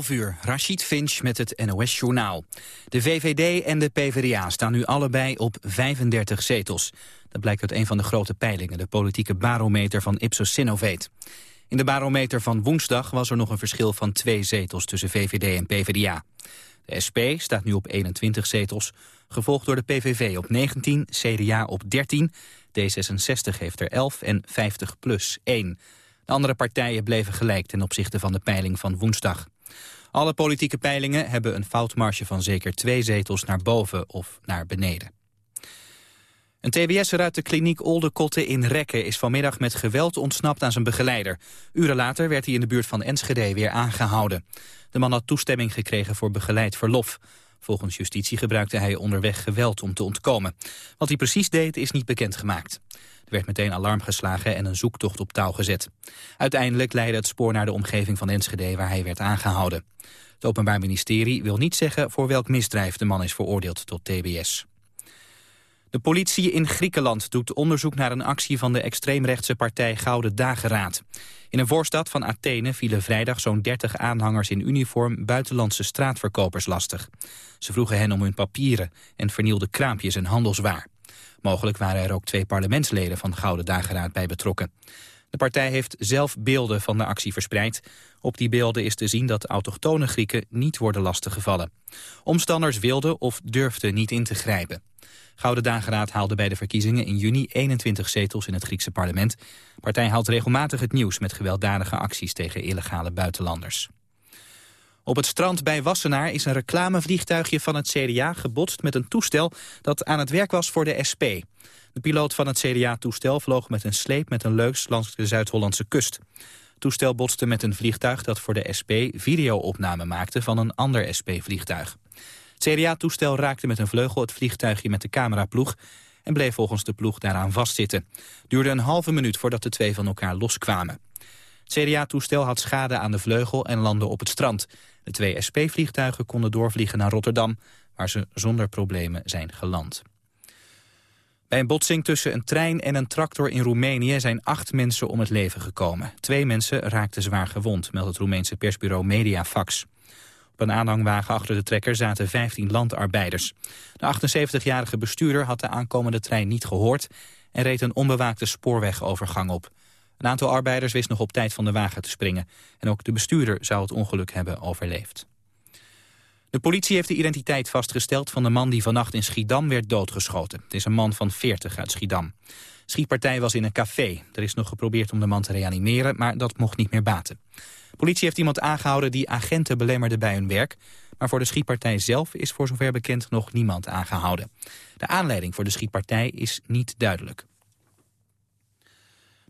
11 uur, Rachid Finch met het NOS-journaal. De VVD en de PvdA staan nu allebei op 35 zetels. Dat blijkt uit een van de grote peilingen, de politieke barometer van Ipsos Sinovate. In de barometer van woensdag was er nog een verschil van twee zetels tussen VVD en PvdA. De SP staat nu op 21 zetels, gevolgd door de PVV op 19, CDA op 13, D66 heeft er 11 en 50 plus 1. De andere partijen bleven gelijk ten opzichte van de peiling van woensdag. Alle politieke peilingen hebben een foutmarge van zeker twee zetels naar boven of naar beneden. Een tbs'er uit de kliniek Oldekotte in Rekken is vanmiddag met geweld ontsnapt aan zijn begeleider. Uren later werd hij in de buurt van Enschede weer aangehouden. De man had toestemming gekregen voor begeleid verlof. Volgens justitie gebruikte hij onderweg geweld om te ontkomen. Wat hij precies deed is niet bekendgemaakt. Er werd meteen alarm geslagen en een zoektocht op touw gezet. Uiteindelijk leidde het spoor naar de omgeving van Enschede waar hij werd aangehouden. Het Openbaar Ministerie wil niet zeggen voor welk misdrijf de man is veroordeeld tot tbs. De politie in Griekenland doet onderzoek naar een actie van de extreemrechtse partij Gouden Dageraad. In een voorstad van Athene vielen vrijdag zo'n 30 aanhangers in uniform buitenlandse straatverkopers lastig. Ze vroegen hen om hun papieren en vernielden kraampjes en handelswaar. Mogelijk waren er ook twee parlementsleden van Gouden Dageraad bij betrokken. De partij heeft zelf beelden van de actie verspreid. Op die beelden is te zien dat autochtone Grieken niet worden lastiggevallen. Omstanders wilden of durfden niet in te grijpen. Gouden Dageraad haalde bij de verkiezingen in juni 21 zetels in het Griekse parlement. De partij haalt regelmatig het nieuws met gewelddadige acties tegen illegale buitenlanders. Op het strand bij Wassenaar is een reclamevliegtuigje van het CDA gebotst met een toestel dat aan het werk was voor de SP. De piloot van het CDA-toestel vloog met een sleep met een leuks langs de Zuid-Hollandse kust. Het toestel botste met een vliegtuig dat voor de SP videoopname maakte van een ander SP-vliegtuig. Het CDA-toestel raakte met een vleugel het vliegtuigje met de cameraploeg en bleef volgens de ploeg daaraan vastzitten. duurde een halve minuut voordat de twee van elkaar loskwamen. Het CDA-toestel had schade aan de vleugel en landde op het strand. De twee SP-vliegtuigen konden doorvliegen naar Rotterdam, waar ze zonder problemen zijn geland. Bij een botsing tussen een trein en een tractor in Roemenië zijn acht mensen om het leven gekomen. Twee mensen raakten zwaar gewond, meldt het Roemeense persbureau Mediafax. Op een aanhangwagen achter de trekker zaten 15 landarbeiders. De 78-jarige bestuurder had de aankomende trein niet gehoord... en reed een onbewaakte spoorwegovergang op. Een aantal arbeiders wist nog op tijd van de wagen te springen. En ook de bestuurder zou het ongeluk hebben overleefd. De politie heeft de identiteit vastgesteld van de man die vannacht in Schiedam werd doodgeschoten. Het is een man van 40 uit Schiedam. Schietpartij was in een café. Er is nog geprobeerd om de man te reanimeren, maar dat mocht niet meer baten. De politie heeft iemand aangehouden die agenten belemmerde bij hun werk. Maar voor de schietpartij zelf is voor zover bekend nog niemand aangehouden. De aanleiding voor de schietpartij is niet duidelijk.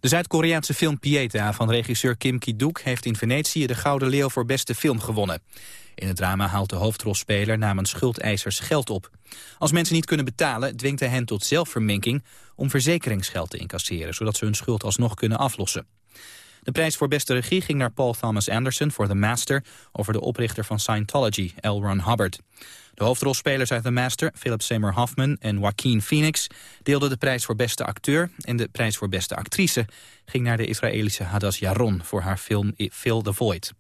De Zuid-Koreaanse film Pieta van regisseur Kim Ki-duk heeft in Venetië de Gouden Leeuw voor beste film gewonnen. In het drama haalt de hoofdrolspeler namens schuldeisers geld op. Als mensen niet kunnen betalen, dwingt hij hen tot zelfverminking om verzekeringsgeld te incasseren, zodat ze hun schuld alsnog kunnen aflossen. De prijs voor beste regie ging naar Paul Thomas Anderson voor The Master... over de oprichter van Scientology, L. Ron Hubbard. De hoofdrolspelers uit The Master, Philip Seymour Hoffman en Joaquin Phoenix... deelden de prijs voor beste acteur en de prijs voor beste actrice... ging naar de Israëlische Hadass Yaron voor haar film Fill the Void.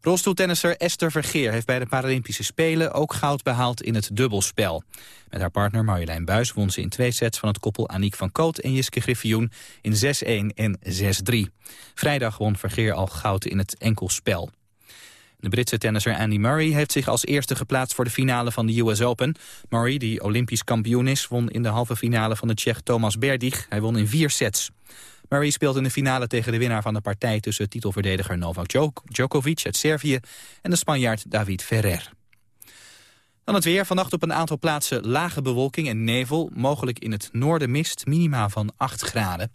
Rolstoeltennisser Esther Vergeer heeft bij de Paralympische Spelen ook goud behaald in het dubbelspel. Met haar partner Marjolein Buis won ze in twee sets van het koppel Aniek van Koot en Jiske Griffioen in 6-1 en 6-3. Vrijdag won Vergeer al goud in het enkelspel. De Britse tennisser Andy Murray heeft zich als eerste geplaatst voor de finale van de US Open. Murray, die olympisch kampioen is, won in de halve finale van de Tsjech Thomas Berdych. Hij won in vier sets. Murray speelt in de finale tegen de winnaar van de partij... tussen titelverdediger Novak Djokovic uit Servië... en de Spanjaard David Ferrer. Dan het weer. Vannacht op een aantal plaatsen lage bewolking en nevel. Mogelijk in het noorden mist, minima van 8 graden.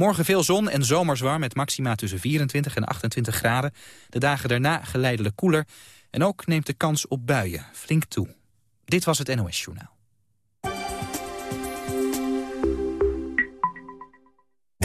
Morgen veel zon en zomers warm met maxima tussen 24 en 28 graden. De dagen daarna geleidelijk koeler. En ook neemt de kans op buien flink toe. Dit was het NOS Journaal.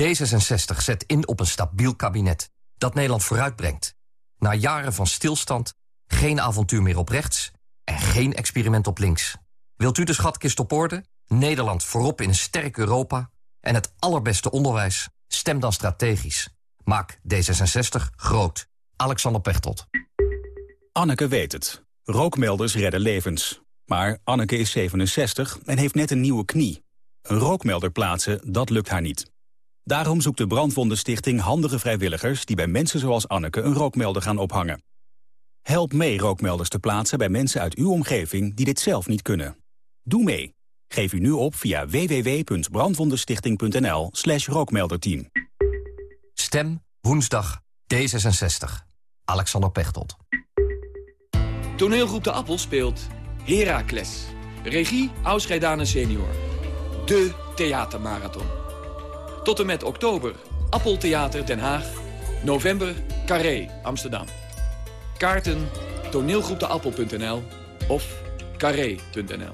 D66 zet in op een stabiel kabinet dat Nederland vooruitbrengt. Na jaren van stilstand, geen avontuur meer op rechts en geen experiment op links. Wilt u de schatkist op orde, Nederland voorop in een sterk Europa... en het allerbeste onderwijs? Stem dan strategisch. Maak D66 groot. Alexander Pechtold. Anneke weet het. Rookmelders redden levens. Maar Anneke is 67 en heeft net een nieuwe knie. Een rookmelder plaatsen, dat lukt haar niet. Daarom zoekt de Brandwondenstichting handige vrijwilligers... die bij mensen zoals Anneke een rookmelder gaan ophangen. Help mee rookmelders te plaatsen bij mensen uit uw omgeving... die dit zelf niet kunnen. Doe mee. Geef u nu op via www.brandwondenstichting.nl slash rookmelderteam. Stem woensdag D66. Alexander Pechtold. Toneelgroep De Appel speelt Heracles. Regie Ausgeidane senior. De theatermarathon. Tot en met oktober Appeltheater Den Haag. November Carré Amsterdam. Kaarten toneelgroepdeappel.nl of carré.nl.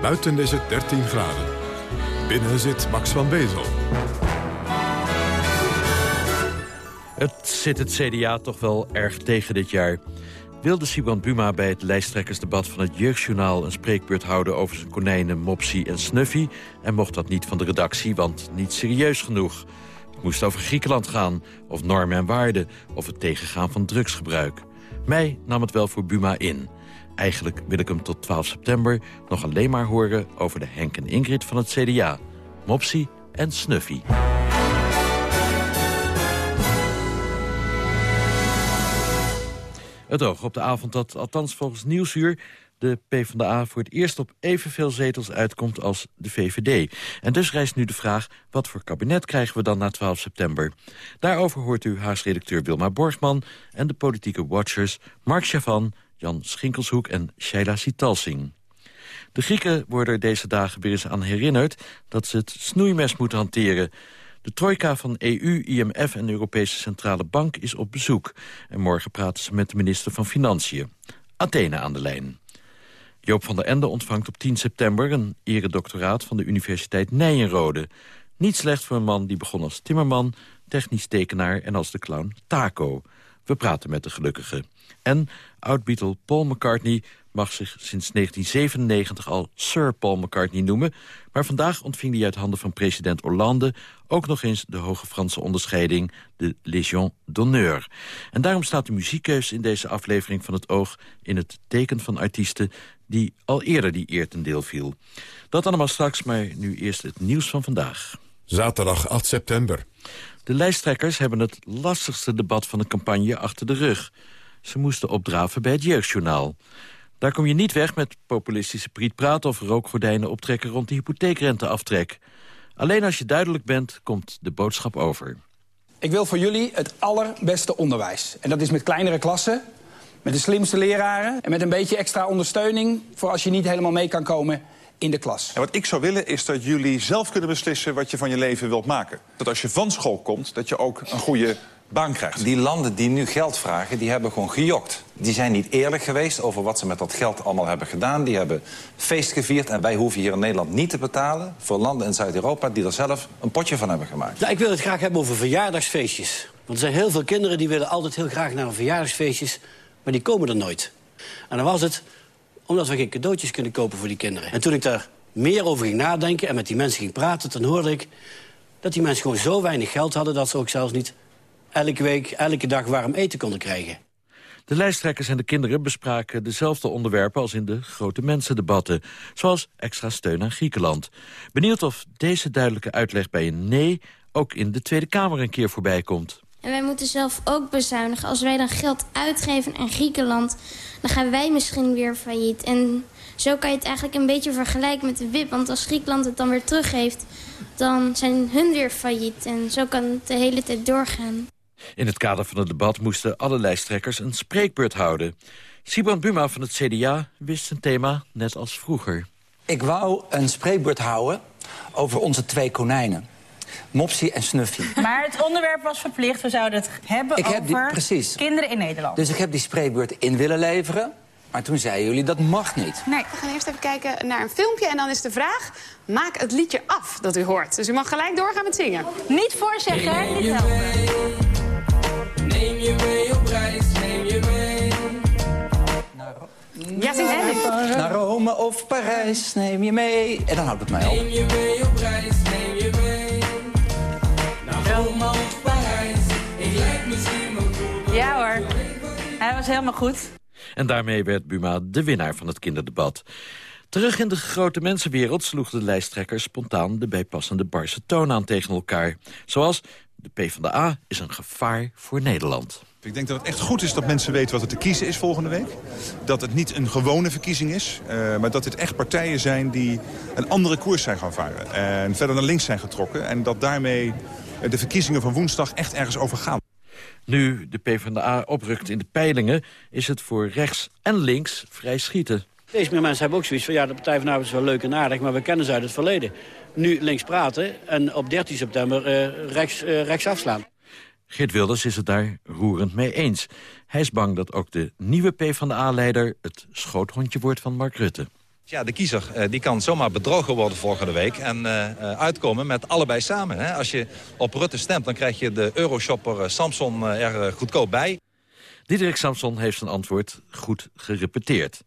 Buiten is het 13 graden. Binnen zit Max van Bezel. Het zit het CDA toch wel erg tegen dit jaar. Wilde Siban Buma bij het lijsttrekkersdebat van het Jeugdjournaal... een spreekbeurt houden over zijn konijnen Mopsy en Snuffy... en mocht dat niet van de redactie, want niet serieus genoeg. Het moest over Griekenland gaan, of normen en waarden... of het tegengaan van drugsgebruik. Mij nam het wel voor Buma in. Eigenlijk wil ik hem tot 12 september nog alleen maar horen... over de Henk en Ingrid van het CDA. Mopsy en Snuffy. Het oog op de avond dat, althans volgens Nieuwsuur... de PvdA voor het eerst op evenveel zetels uitkomt als de VVD. En dus rijst nu de vraag, wat voor kabinet krijgen we dan na 12 september? Daarover hoort u haasredacteur Wilma Borgman... en de politieke watchers Mark Chavan, Jan Schinkelshoek en Sheila Sitalsing. De Grieken worden er deze dagen weer eens aan herinnerd... dat ze het snoeimes moeten hanteren... De trojka van EU, IMF en de Europese Centrale Bank is op bezoek. En morgen praten ze met de minister van Financiën. Athene aan de lijn. Joop van der Ende ontvangt op 10 september een eredoctoraat van de Universiteit Nijenrode. Niet slecht voor een man die begon als timmerman, technisch tekenaar en als de clown Taco. We praten met de gelukkige. En oud-Beatle Paul McCartney mag zich sinds 1997 al Sir Paul McCartney noemen... maar vandaag ontving hij uit handen van president Hollande... ook nog eens de hoge Franse onderscheiding, de Légion d'honneur. En daarom staat de muziekkeus in deze aflevering van het Oog... in het teken van artiesten die al eerder die eer ten deel viel. Dat allemaal straks, maar nu eerst het nieuws van vandaag. Zaterdag 8 september. De lijsttrekkers hebben het lastigste debat van de campagne achter de rug. Ze moesten opdraven bij het Jeugdjournaal. Daar kom je niet weg met populistische prietpraat of rookgordijnen optrekken rond de hypotheekrenteaftrek. Alleen als je duidelijk bent, komt de boodschap over. Ik wil voor jullie het allerbeste onderwijs. En dat is met kleinere klassen, met de slimste leraren... en met een beetje extra ondersteuning voor als je niet helemaal mee kan komen in de klas. En wat ik zou willen is dat jullie zelf kunnen beslissen wat je van je leven wilt maken. Dat als je van school komt, dat je ook een goede baan krijgt. Die landen die nu geld vragen, die hebben gewoon gejokt. Die zijn niet eerlijk geweest over wat ze met dat geld allemaal hebben gedaan. Die hebben feest gevierd en wij hoeven hier in Nederland niet te betalen... voor landen in Zuid-Europa die er zelf een potje van hebben gemaakt. Nou, ik wil het graag hebben over verjaardagsfeestjes. Want er zijn heel veel kinderen die willen altijd heel graag naar een verjaardagsfeestjes... maar die komen er nooit. En dan was het omdat we geen cadeautjes kunnen kopen voor die kinderen. En toen ik daar meer over ging nadenken en met die mensen ging praten... dan hoorde ik dat die mensen gewoon zo weinig geld hadden... dat ze ook zelfs niet elke week, elke dag warm eten konden krijgen. De lijsttrekkers en de kinderen bespraken dezelfde onderwerpen als in de grote mensendebatten, zoals extra steun aan Griekenland. Benieuwd of deze duidelijke uitleg bij een nee ook in de Tweede Kamer een keer voorbij komt. En wij moeten zelf ook bezuinigen. Als wij dan geld uitgeven aan Griekenland, dan gaan wij misschien weer failliet. En zo kan je het eigenlijk een beetje vergelijken met de WIP. Want als Griekenland het dan weer teruggeeft, dan zijn hun weer failliet. En zo kan het de hele tijd doorgaan. In het kader van het debat moesten alle lijsttrekkers een spreekbeurt houden. Sibrand Buma van het CDA wist zijn thema net als vroeger. Ik wou een spreekbeurt houden over onze twee konijnen. Mopsy en Snuffy. Maar het onderwerp was verplicht. We zouden het hebben Ik heb die- over precies. kinderen in Nederland. Dus ik heb die spreekbeurt in willen leveren. Maar toen zeiden jullie dat mag niet. Nee, we gaan eerst even kijken naar een filmpje. En dan is de vraag, maak het liedje af dat u hoort. Dus u mag gelijk doorgaan met zingen. Niet voorzeggen, hè? Niet helpen. Neem je mee op reis, neem je mee. Ja, zing het. Naar Rome of Parijs neem je mee. En dan houdt het mij op. je mee op reis, neem je mee. Naar Rome of Parijs, ik lijk misschien wel goed. Ja hoor, hij was helemaal goed. En daarmee werd Buma de winnaar van het kinderdebat. Terug in de grote mensenwereld sloegen de lijsttrekkers spontaan de bijpassende barse toon aan tegen elkaar. Zoals de PvdA is een gevaar voor Nederland. Ik denk dat het echt goed is dat mensen weten wat er te kiezen is volgende week. Dat het niet een gewone verkiezing is, eh, maar dat het echt partijen zijn die een andere koers zijn gaan varen. En verder naar links zijn getrokken. En dat daarmee de verkiezingen van woensdag echt ergens over gaan. Nu de PvdA oprukt in de peilingen... is het voor rechts en links vrij schieten. Steeds meer mensen hebben ook zoiets van... ja, de Partij van de Arbeid is wel leuk en aardig, maar we kennen ze uit het verleden. Nu links praten en op 13 september eh, rechts, eh, rechts afslaan. Geert Wilders is het daar roerend mee eens. Hij is bang dat ook de nieuwe PvdA-leider... het schoothondje wordt van Mark Rutte. Ja, de kiezer eh, die kan zomaar bedrogen worden volgende week en eh, eh, uitkomen met allebei samen. Hè. Als je op Rutte stemt, dan krijg je de euroshopper Samson er goedkoop bij. Diederik Samson heeft zijn antwoord goed gerepeteerd.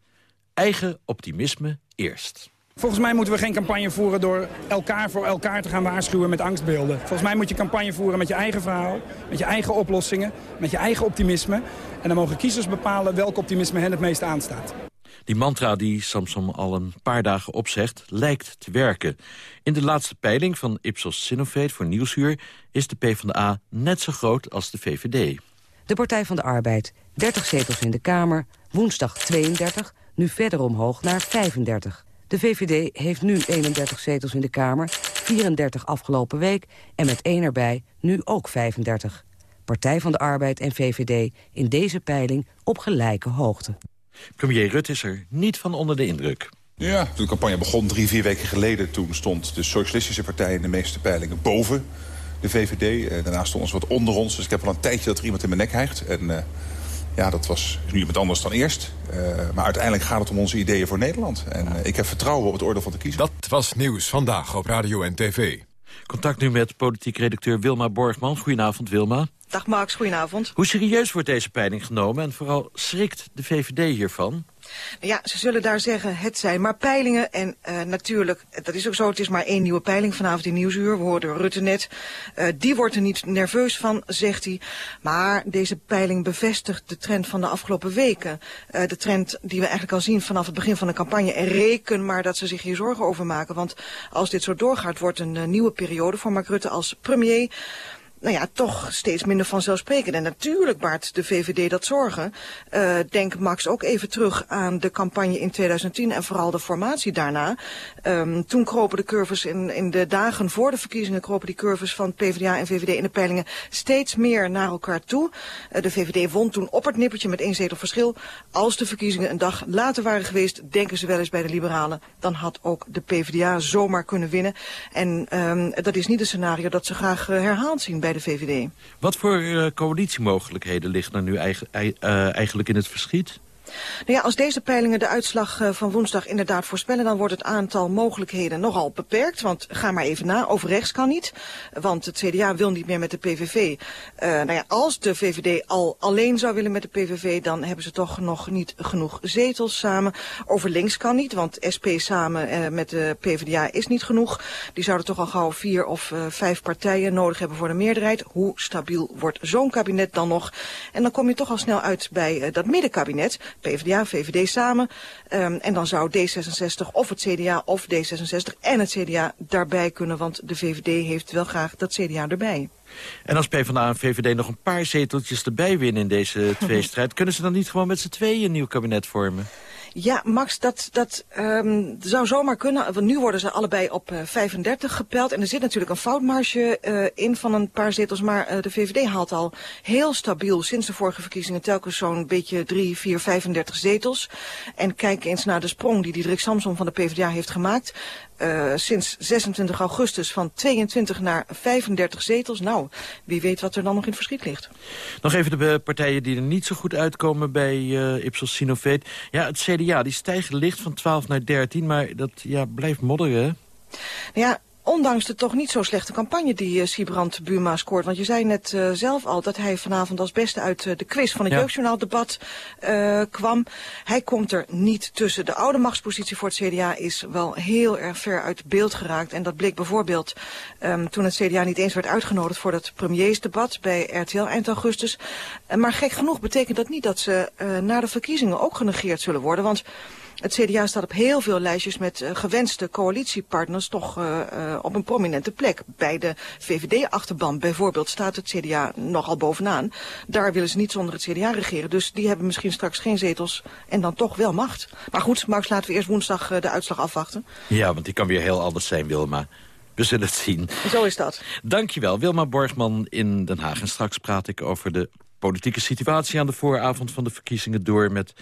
Eigen optimisme eerst. Volgens mij moeten we geen campagne voeren door elkaar voor elkaar te gaan waarschuwen met angstbeelden. Volgens mij moet je campagne voeren met je eigen verhaal, met je eigen oplossingen, met je eigen optimisme. En dan mogen kiezers bepalen welk optimisme hen het meest aanstaat. Die mantra die Samson al een paar dagen opzegt, lijkt te werken. In de laatste peiling van Ipsos Sinovate voor Nieuwsuur... is de PvdA net zo groot als de VVD. De Partij van de Arbeid, 30 zetels in de Kamer, woensdag 32, nu verder omhoog naar 35. De VVD heeft nu 31 zetels in de Kamer, 34 afgelopen week... en met één erbij nu ook 35. Partij van de Arbeid en VVD in deze peiling op gelijke hoogte. Premier Rutte is er niet van onder de indruk. Ja, toen de campagne begon drie, vier weken geleden... toen stond de Socialistische Partij in de meeste peilingen boven de VVD. Eh, daarna stonden ze wat onder ons. Dus ik heb al een tijdje dat er iemand in mijn nek hijgt. En eh, ja, dat was nu iemand anders dan eerst. Eh, maar uiteindelijk gaat het om onze ideeën voor Nederland. En eh, ik heb vertrouwen op het oordeel van de kiezer. Dat was Nieuws Vandaag op Radio en TV. Contact nu met politiek redacteur Wilma Borgman. Goedenavond, Wilma. Dag Max, goedenavond. Hoe serieus wordt deze peiling genomen en vooral schrikt de VVD hiervan? Ja, ze zullen daar zeggen, het zijn maar peilingen. En uh, natuurlijk, dat is ook zo, het is maar één nieuwe peiling vanavond in Nieuwsuur. We hoorden Rutte net. Uh, die wordt er niet nerveus van, zegt hij. Maar deze peiling bevestigt de trend van de afgelopen weken. Uh, de trend die we eigenlijk al zien vanaf het begin van de campagne. En reken maar dat ze zich hier zorgen over maken. Want als dit zo doorgaat, wordt een nieuwe periode voor Mark Rutte als premier nou ja, toch steeds minder vanzelfsprekend. En natuurlijk baart de VVD dat zorgen. Uh, denk Max ook even terug aan de campagne in 2010 en vooral de formatie daarna. Um, toen kropen de curves in, in de dagen voor de verkiezingen... kropen die curves van PvdA en VVD in de peilingen steeds meer naar elkaar toe. Uh, de VVD won toen op het nippertje met één zetel verschil. Als de verkiezingen een dag later waren geweest, denken ze wel eens bij de liberalen... dan had ook de PvdA zomaar kunnen winnen. En um, dat is niet een scenario dat ze graag uh, herhaald zien bij de VVD. Wat voor uh, coalitiemogelijkheden liggen er nu uh, eigenlijk in het verschiet? Nou ja, als deze peilingen de uitslag eh, van woensdag inderdaad voorspellen... dan wordt het aantal mogelijkheden nogal beperkt. Want ga maar even na, over rechts kan niet. Want het CDA wil niet meer met de PVV. Eh nou ja, als de VVD al alleen zou willen met de PVV... dan hebben ze toch nog niet genoeg zetels samen. Over links kan niet, want SP samen eh, met de PvdA is niet genoeg. Die zouden toch al gauw vier of vijf partijen nodig hebben voor de meerderheid. Hoe stabiel wordt zo'n kabinet dan nog? En dan kom je toch al snel uit bij dat middenkabinet. PvdA, VVD samen. Ehm, en dan zou D66 of het CDA of D66 en het CDA daarbij kunnen. Want de VVD heeft wel graag dat CDA erbij. En als PvdA en VVD nog een paar zeteltjes erbij winnen in deze tweestrijd... kunnen ze dan niet gewoon met z'n tweeën een nieuw kabinet vormen? Ja, Max, dat, dat um, zou zomaar kunnen. Want nu worden ze allebei op uh, 35 gepeld. En er zit natuurlijk een foutmarge uh, in van een paar zetels. Maar uh, de VVD haalt al heel stabiel sinds de vorige verkiezingen telkens zo'n beetje 3, 4, 35 zetels. En kijk eens naar de sprong die Diederik Samson van de PvdA heeft gemaakt. Uh, sinds 26 augustus van 22 naar 35 zetels. Nou, wie weet wat er dan nog in het verschiet ligt. Nog even de partijen die er niet zo goed uitkomen bij uh, Ipsos Sinoveet. Ja, het CDA die stijgt licht van 12 naar 13, maar dat ja, blijft modderen. Ja, Ondanks de toch niet zo slechte campagne die uh, Siebrand Buma scoort. Want je zei net uh, zelf al dat hij vanavond als beste uit uh, de quiz van het ja. jeugdjournaaldebat kwam. Hij komt er niet tussen. De oude machtspositie voor het CDA is wel heel erg ver uit beeld geraakt. En dat bleek bijvoorbeeld um, toen het CDA niet eens werd uitgenodigd voor het premiersdebat bij RTL eind augustus. maar gek genoeg betekent dat niet dat ze na de verkiezingen ook genegeerd zullen worden. Want het CDA staat op heel veel lijstjes met uh, gewenste coalitiepartners toch uh, uh, op een prominente plek. Bij de VVD-achterban bijvoorbeeld staat het CDA nogal bovenaan. Daar willen ze niet zonder het CDA regeren. Dus die hebben misschien straks geen zetels en dan toch wel macht. Maar goed, Max, laten we eerst woensdag de uitslag afwachten. Ja, want die kan weer heel anders zijn, Wilma. We zullen het zien. Zo is dat. Dankjewel, Wilma Borgman in Den Haag. En straks praat ik over de politieke situatie aan de vooravond van de verkiezingen door met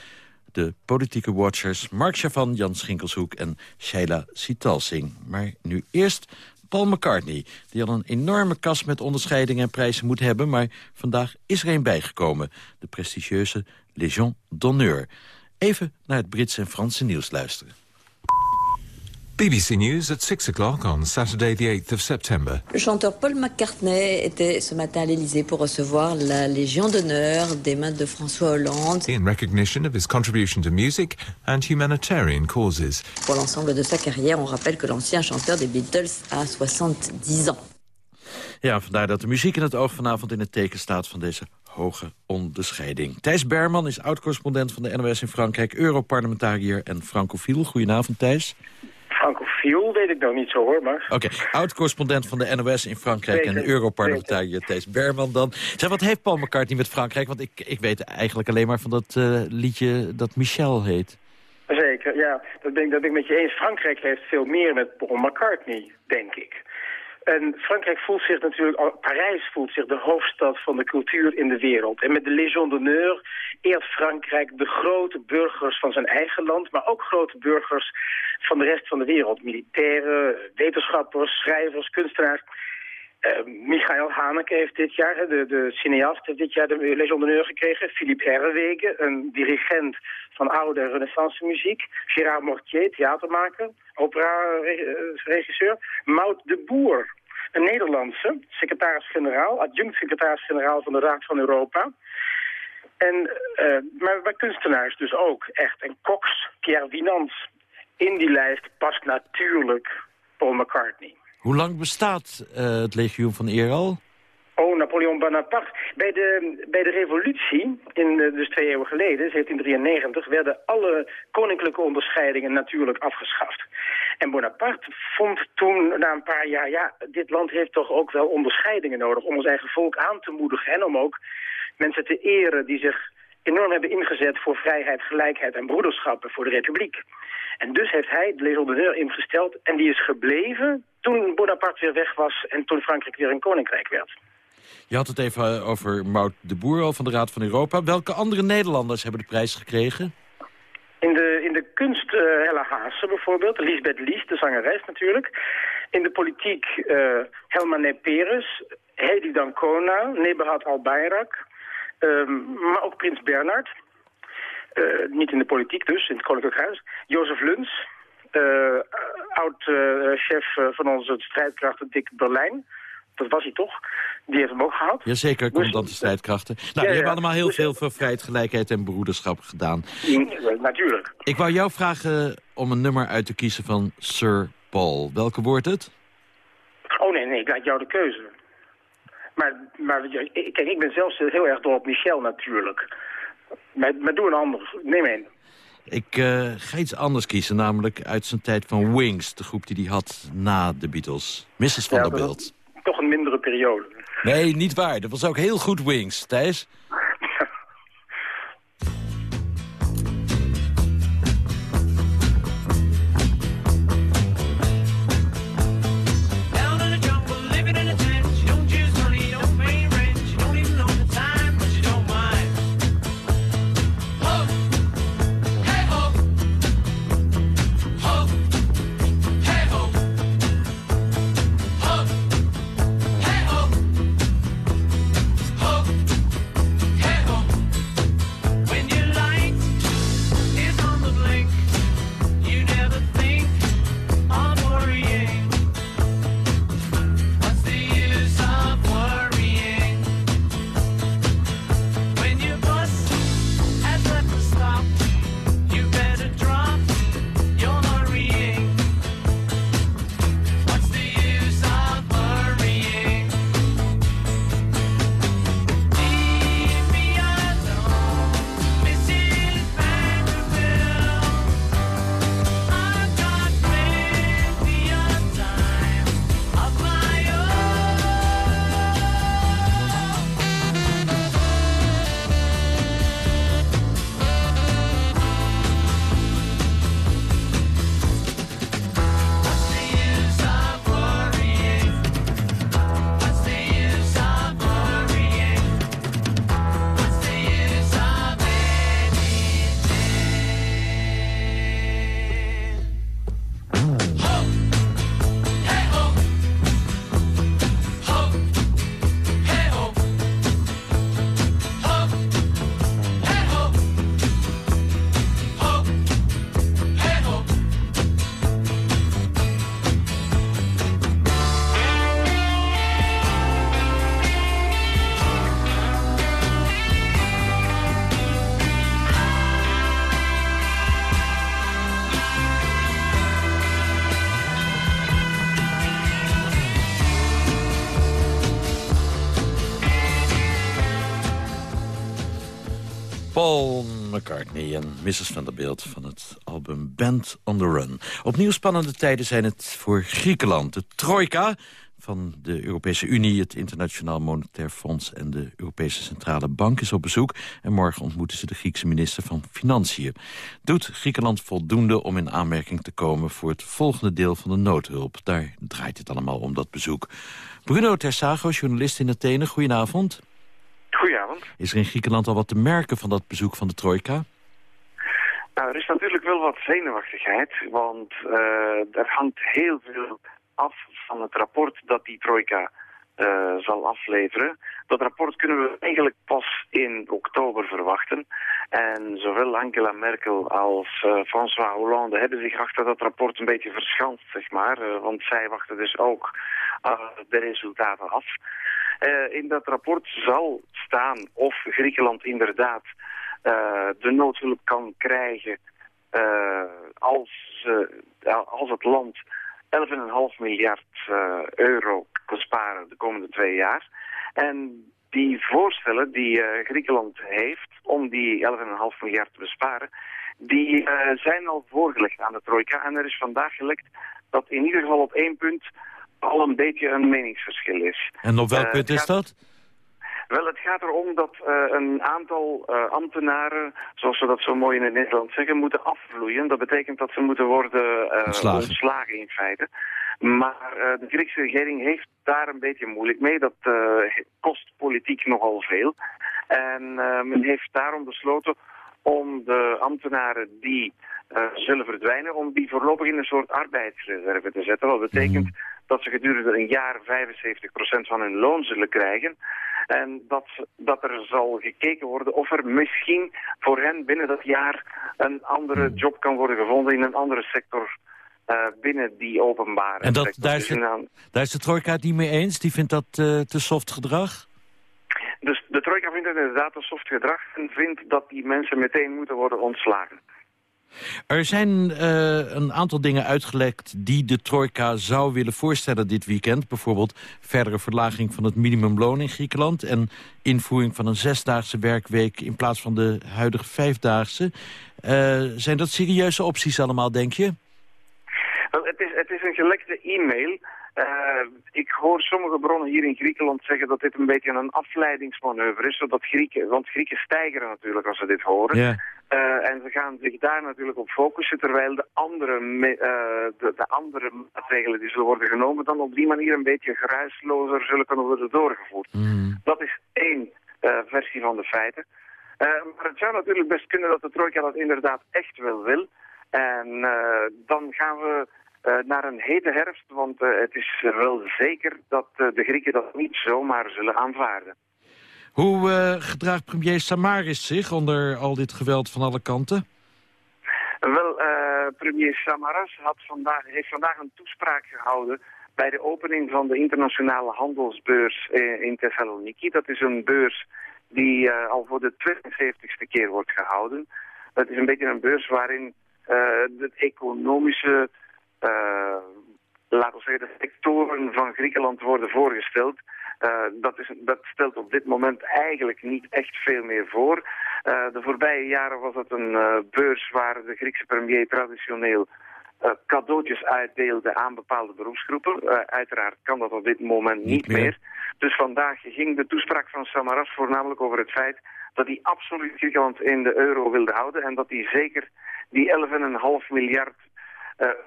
de politieke watchers Mark Chavan, Jan Schinkelshoek en Sheila Sitalsing. Maar nu eerst Paul McCartney, die al een enorme kast met onderscheidingen en prijzen moet hebben... maar vandaag is er een bijgekomen, de prestigieuze Légion d'honneur. Even naar het Britse en Franse nieuws luisteren. BBC News at 6 o'clock on Saturday the 8th of September. Le chanteur Paul McCartney était ce matin à l'Elysée pour recevoir la Légion d'honneur des mains de François Hollande. In recognition of his contribution to music and humanitarian causes. Pour l'ensemble de sa carrière, on rappelle que l'ancien chanteur des Beatles a 70 ans. Ja, vandaar dat de muziek in het oog vanavond in het teken staat van deze hoge onderscheiding. Thijs Berman is oud-correspondent van de NOS in Frankrijk, Europarlementariër en francofiel. Goedenavond, Thijs. Francofiel weet ik nou niet zo hoor, maar... Oké, okay. oud-correspondent van de NOS in Frankrijk en Europarlementariër Thijs Berman dan. Zeg, wat heeft Paul McCartney met Frankrijk? Want ik, ik weet eigenlijk alleen maar van dat uh, liedje dat Michel heet. Zeker, ja. Dat ben, ik, dat ben ik met je eens. Frankrijk heeft veel meer met Paul McCartney, denk ik. En Frankrijk voelt zich natuurlijk, Parijs voelt zich de hoofdstad van de cultuur in de wereld. En met de Légion d'honneur eert Frankrijk de grote burgers van zijn eigen land, maar ook grote burgers van de rest van de wereld. Militairen, wetenschappers, schrijvers, kunstenaars. Uh, Michael Haneke heeft dit jaar, de, de cineast, heeft dit jaar de d'honneur gekregen. Philippe Herrewegen, een dirigent van oude renaissance muziek. Gérard Mortier, theatermaker, opera-regisseur. Maud de Boer, een Nederlandse, secretaris-generaal, adjunct-secretaris-generaal van de Raad van Europa. En, uh, maar bij kunstenaars dus ook, echt. En Cox, Pierre Winans. In die lijst past natuurlijk Paul McCartney. Hoe lang bestaat uh, het legioen van eer al? Oh, Napoleon Bonaparte. Bij de, bij de revolutie, in, dus twee eeuwen geleden, 1793, werden alle koninklijke onderscheidingen natuurlijk afgeschaft. En Bonaparte vond toen, na een paar jaar, ja, dit land heeft toch ook wel onderscheidingen nodig om ons eigen volk aan te moedigen en om ook mensen te eren die zich enorm hebben ingezet voor vrijheid, gelijkheid en broederschap voor de republiek. En dus heeft hij de Légion ingesteld en die is gebleven toen Bonaparte weer weg was en toen Frankrijk weer een koninkrijk werd. Je had het even over Maud de Boer al van de Raad van Europa. Welke andere Nederlanders hebben de prijs gekregen? In de, in de kunst uh, Hella Haase bijvoorbeeld, Lisbeth Lies, de zangeres natuurlijk. In de politiek uh, Helma Neperes, Hedy Dancona, Nebahat Al-Bayrak, um, maar ook Prins Bernhard. Eh, niet in de politiek dus, in het Koninklijk Huis. Jozef Luns, eh, oud-chef van onze strijdkrachten Dick Berlijn. Dat was hij toch? Die heeft hem ook gehad. Jazeker, commandant de strijdkrachten. Nou, die ja. hebben allemaal heel Dus- veel voor vrijheid, gelijkheid en broederschap gedaan. Mm, Natuurlijk. Ik wou jou vragen om een nummer uit te kiezen van Sir Paul. Welke wordt het? Oh nee, nee, ik laat jou de keuze. Maar, maar kijk, ik ben zelfs heel erg door op Michel natuurlijk. Maar, maar doe een ander. Neem een. Ik eh, ga iets anders kiezen, namelijk uit zijn tijd van Wings. De groep die hij had na de Beatles. Mrs. Ja, dat Vanderbilt. is Toch een mindere periode. Nee, niet waar. Dat was ook heel goed Wings, Thijs. McCartney en Mrs. Vanderbilt van het album Band on the Run. Opnieuw spannende tijden zijn het voor Griekenland. De trojka van de Europese Unie, het Internationaal Monetair Fonds... en de Europese Centrale Bank is op bezoek. En morgen ontmoeten ze de Griekse minister van Financiën. Doet Griekenland voldoende om in aanmerking te komen... voor het volgende deel van de noodhulp? Daar draait het allemaal om, dat bezoek. Bruno Tersago, journalist in Athene, goedenavond. Goedenavond. Is er in Griekenland al wat te merken van dat bezoek van de trojka? Nou, er is natuurlijk wel wat zenuwachtigheid, want eh, er hangt heel veel af van het rapport dat die trojka eh, zal afleveren. Dat rapport kunnen we eigenlijk pas in oktober verwachten. En zowel Angela Merkel als eh, François Hollande hebben zich achter dat rapport een beetje verschanst, zeg maar. want zij wachten dus ook de resultaten af. Eh, in dat rapport zal staan of Griekenland inderdaad eh, de noodhulp kan krijgen eh, als, als het land 11,5 miljard euro kan sparen de komende twee jaar. En die voorstellen die Griekenland heeft om die 11,5 miljard te besparen, die zijn al voorgelegd aan de trojka. En er is vandaag gelekt dat in ieder geval op één punt al een beetje een meningsverschil is. En op welk Eh, punt is dat? Wel, het gaat erom dat eh, een aantal eh, ambtenaren, zoals we dat zo mooi in het Nederlands zeggen, moeten afvloeien. Dat betekent dat ze moeten worden eh, Ontslagen. ontslagen in feite. Maar de Griekse regering heeft daar een beetje moeilijk mee. Dat kost politiek nogal veel. En men heeft daarom besloten om de ambtenaren die zullen verdwijnen, om die voorlopig in een soort arbeidsreserve te zetten. Wat betekent dat ze gedurende een jaar 75% van hun loon zullen krijgen. En dat, dat er zal gekeken worden of er misschien voor hen binnen dat jaar een andere job kan worden gevonden in een andere sector eh, binnen die openbare En dat, sector. daar, Dus is de, inderdaad- daar is de trojka het niet mee eens? Die vindt dat eh, te soft gedrag? Dus de trojka vindt het inderdaad een soft gedrag en vindt dat die mensen meteen moeten worden ontslagen. Er zijn eh, een aantal dingen uitgelekt die de trojka zou willen voorstellen dit weekend. Bijvoorbeeld verdere verlaging van het minimumloon in Griekenland... en invoering van een zesdaagse werkweek in plaats van de huidige vijfdaagse. Eh, zijn dat serieuze opties allemaal, denk je? Wel, het, is, het is een gelekte e-mail. Eh, ik hoor sommige bronnen hier in Griekenland zeggen dat dit een beetje een afleidingsmanoeuvre is. Zodat Grieken, want Grieken stijgen natuurlijk als ze dit horen. Ja. Eh, en ze gaan zich daar natuurlijk op focussen, terwijl de andere, eh, de, de andere maatregelen die zullen worden genomen, dan op die manier een beetje geruislozer zullen kunnen worden doorgevoerd. Dat is één eh, versie van de feiten. Maar het zou natuurlijk best kunnen dat de trojka dat inderdaad echt wel wil. En dan gaan we naar een hete herfst, want het is wel zeker dat de Grieken dat niet zomaar zullen aanvaarden. Hoe eh, gedraagt premier Samaris zich onder al dit geweld van alle kanten? Wel, eh, premier Samaras had vandaag, heeft vandaag een toespraak gehouden bij de opening van de internationale handelsbeurs eh, in Thessaloniki. Dat is een beurs die al voor de 72ste keer wordt gehouden. Het is een beetje een beurs waarin de economische, laten we zeggen, de sectoren van Griekenland worden voorgesteld. Eh, dat, is, dat stelt op dit moment eigenlijk niet echt veel meer voor. Eh, de voorbije jaren was het een eh, beurs waar de Griekse premier traditioneel cadeautjes uitdeelde aan bepaalde beroepsgroepen. Uiteraard kan dat op dit moment niet, meer. meer. Dus vandaag ging de toespraak van Samaras voornamelijk over het feit dat hij absoluut Griekenland in de euro wilde houden en dat hij zeker die 11,5 miljard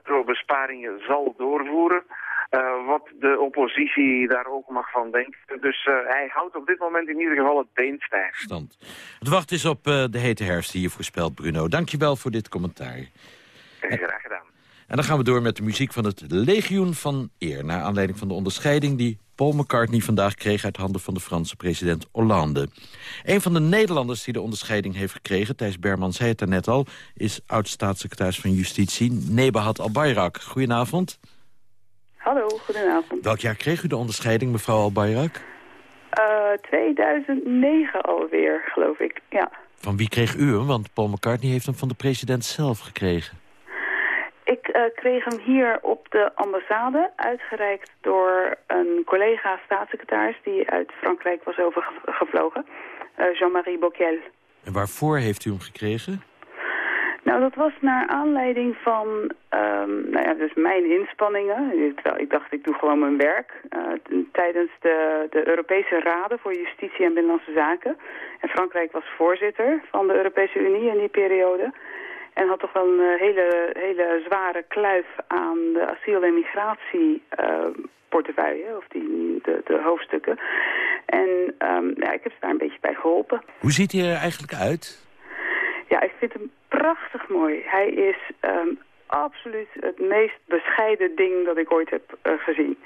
euro besparingen zal doorvoeren. Eh, wat de oppositie daar ook mag van denken. Dus eh, hij houdt op dit moment in ieder geval het been stijf. Stand. Het wacht is op eh, de hete herfst die je voorspelt, Bruno. Dankjewel voor dit commentaar. Graag gedaan. En dan gaan we door met de muziek van het Legioen van Eer... naar aanleiding van de onderscheiding die Paul McCartney vandaag kreeg... uit handen van de Franse president Hollande. Een van de Nederlanders die de onderscheiding heeft gekregen... Thijs Berman zei het daarnet al... is oud-staatssecretaris van Justitie Nebahat Al-Bayrak. Goedenavond. Hallo, goedenavond. Welk jaar kreeg u de onderscheiding, mevrouw Al-Bayrak? Eh 2009 alweer, geloof ik. Ja. Van wie kreeg u hem? Want Paul McCartney heeft hem van de president zelf gekregen. Ik eh, kreeg hem hier op de ambassade, uitgereikt door een collega staatssecretaris die uit Frankrijk was overgevlogen, eh, Jean-Marie Bockel. En waarvoor heeft u hem gekregen? Nou, dat was naar aanleiding van ehm, nou ja, dus mijn inspanningen. Terwijl ik dacht, ik doe gewoon mijn werk. eh, tijdens de, de Europese Raden voor Justitie en Binnenlandse Zaken. En Frankrijk was voorzitter van de Europese Unie in die periode. En had toch wel een eh, hele, hele zware kluif aan de asiel- en migratie eh, portefeuille, of die, de, de hoofdstukken. En ehm, ja, ik heb ze daar een beetje bij geholpen. Hoe ziet hij er eigenlijk uit? Ja, ik vind hem prachtig mooi. Hij is ehm, absoluut het meest bescheiden ding dat ik ooit heb eh, gezien.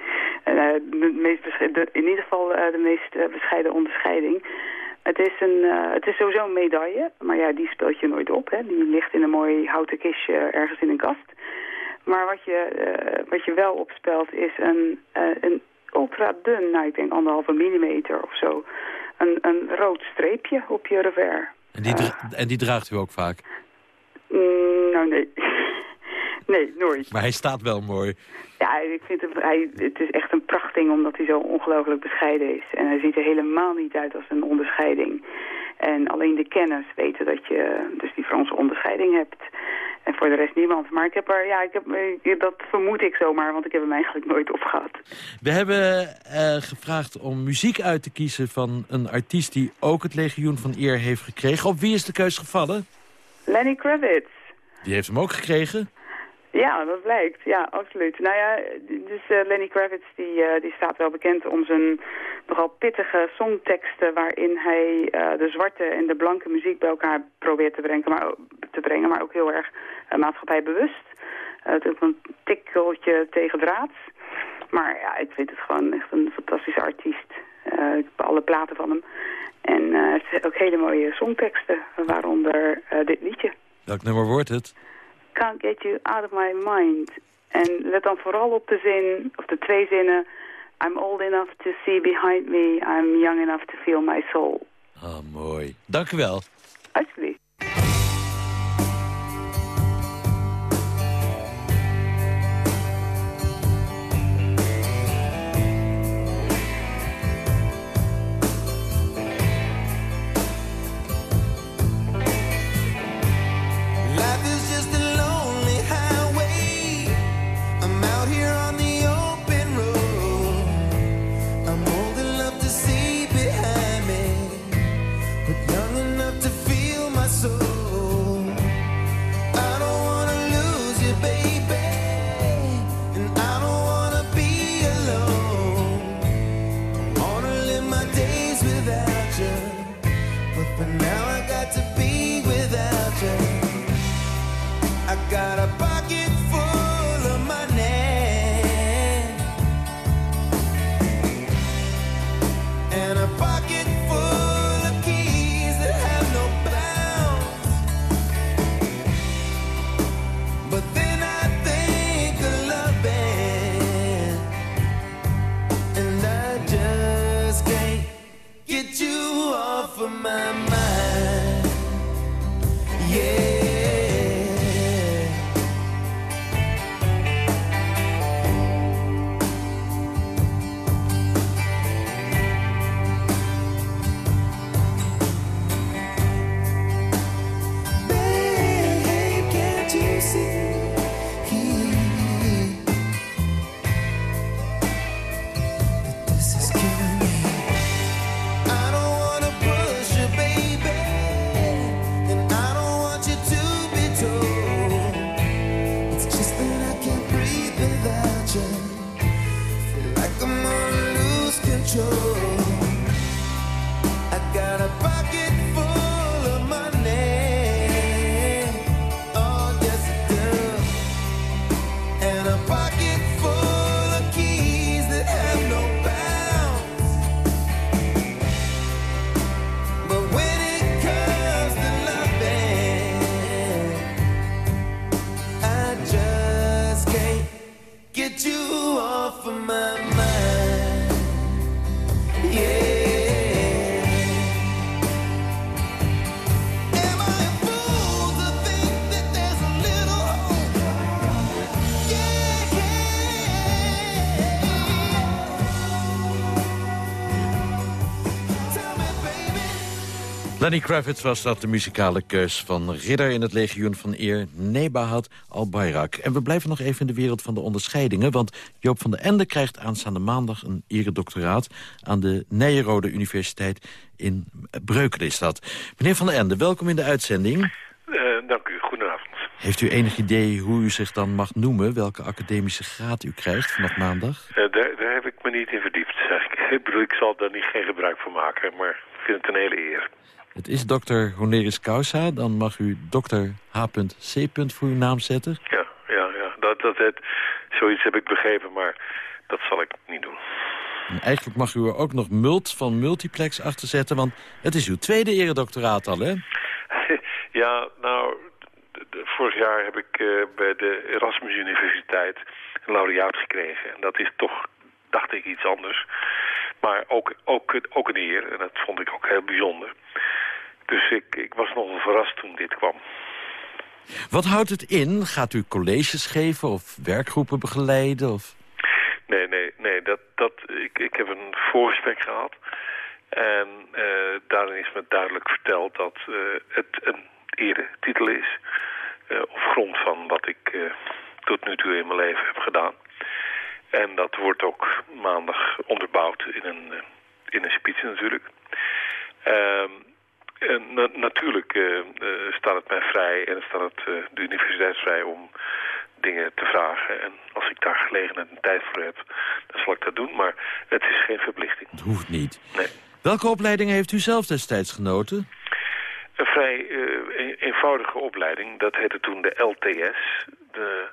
En, eh, meest in ieder geval eh, de meest bescheiden onderscheiding. Het is, een, het is sowieso een medaille, maar ja, die speelt je nooit op. Hè. Die ligt in een mooi houten kistje ergens in een kast. Maar wat je, wat je wel opspelt is een, een ultra dun, nou ik denk anderhalve millimeter of zo, een, een rood streepje op je revers. En die, en die draagt u ook vaak. Mm, nou, nee. nee, nooit. Maar hij staat wel mooi. Ja, ik vind hem, hij, het is echt een prachtding omdat hij zo ongelooflijk bescheiden is. En hij ziet er helemaal niet uit als een onderscheiding. En alleen de kenners weten dat je dus die Franse onderscheiding hebt. En voor de rest niemand. Maar ik heb er, ja, ik heb, dat vermoed ik zomaar, want ik heb hem eigenlijk nooit opgehad. We hebben eh, gevraagd om muziek uit te kiezen van een artiest... die ook het Legioen van Eer heeft gekregen. Op wie is de keus gevallen? Lenny Kravitz. Die heeft hem ook gekregen. Ja, dat blijkt. Ja, absoluut. Nou ja, dus eh, Lenny Kravitz die, eh, die staat wel bekend om zijn nogal pittige songteksten... waarin hij eh, de zwarte en de blanke muziek bij elkaar probeert te brengen... maar, ook- te brengen, maar ook heel erg maatschappijbewust. Het is ook een tikkeltje tegen draads. Maar ja, ik vind het gewoon echt een fantastische artiest. Eh, ik heb alle platen van hem. En eh, het zijn ook hele mooie songteksten, waaronder eh, dit liedje. Welk nummer wordt het? Can't get you out of my mind. En let dan vooral op de zin, of de twee zinnen... I'm old enough to see behind me. I'm young enough to feel my soul. Ah, mooi. Dank u wel. Lenny Kravitz was dat de muzikale keus van ridder in het legioen van eer Nebahat al-Bayrak. En we blijven nog even in de wereld van de onderscheidingen... want Joop van der Ende krijgt aanstaande maandag een eredoctoraat... aan de Nijrode Universiteit in Breukelen is dat. Meneer van der Ende, welkom in de uitzending. Eh, dank u, goedenavond. Heeft u enig idee hoe u zich dan mag noemen? Welke academische graad u krijgt vanaf maandag? Eh, daar, daar heb ik me niet in verdiept, zeg ik. Ik bedoel, ik zal daar niet geen gebruik van maken, maar ik vind het een hele eer. Het is dokter Honoris Causa. Dan mag u dokter H.C. voor uw naam zetten. Ja, ja, ja. Dat, dat, het, zoiets heb ik begrepen, maar dat zal ik niet doen. En eigenlijk mag u er ook nog mult van multiplex achter zetten... want het is uw tweede eredoctoraat al, hè? ja, nou, vorig jaar heb ik eh, bij de Erasmus Universiteit een laureaat gekregen. En dat is toch, dacht ik, iets anders. Maar ook, ook, ook een eer, en dat vond ik ook heel bijzonder. Dus ik, ik was nogal verrast toen dit kwam. Wat houdt het in? Gaat u colleges geven of werkgroepen begeleiden? Of... Nee, nee, nee. Dat, dat, ik, ik heb een voorgesprek gehad. En eh, daarin is me duidelijk verteld dat eh, het een eretitel is. eh, op grond van wat ik tot nu toe in mijn leven heb gedaan. En dat wordt ook maandag onderbouwd in een, eh, in een speech natuurlijk. Ehm, en na- natuurlijk eh, eh, staat het mij vrij en staat het de universiteit vrij om dingen te vragen. En als ik daar gelegenheid en tijd voor heb, dan zal ik dat doen. Maar het is geen verplichting. Het hoeft niet. Nee. Welke opleidingen heeft u zelf destijds genoten? Een vrij eenvoudige opleiding. Dat heette toen de LTS, de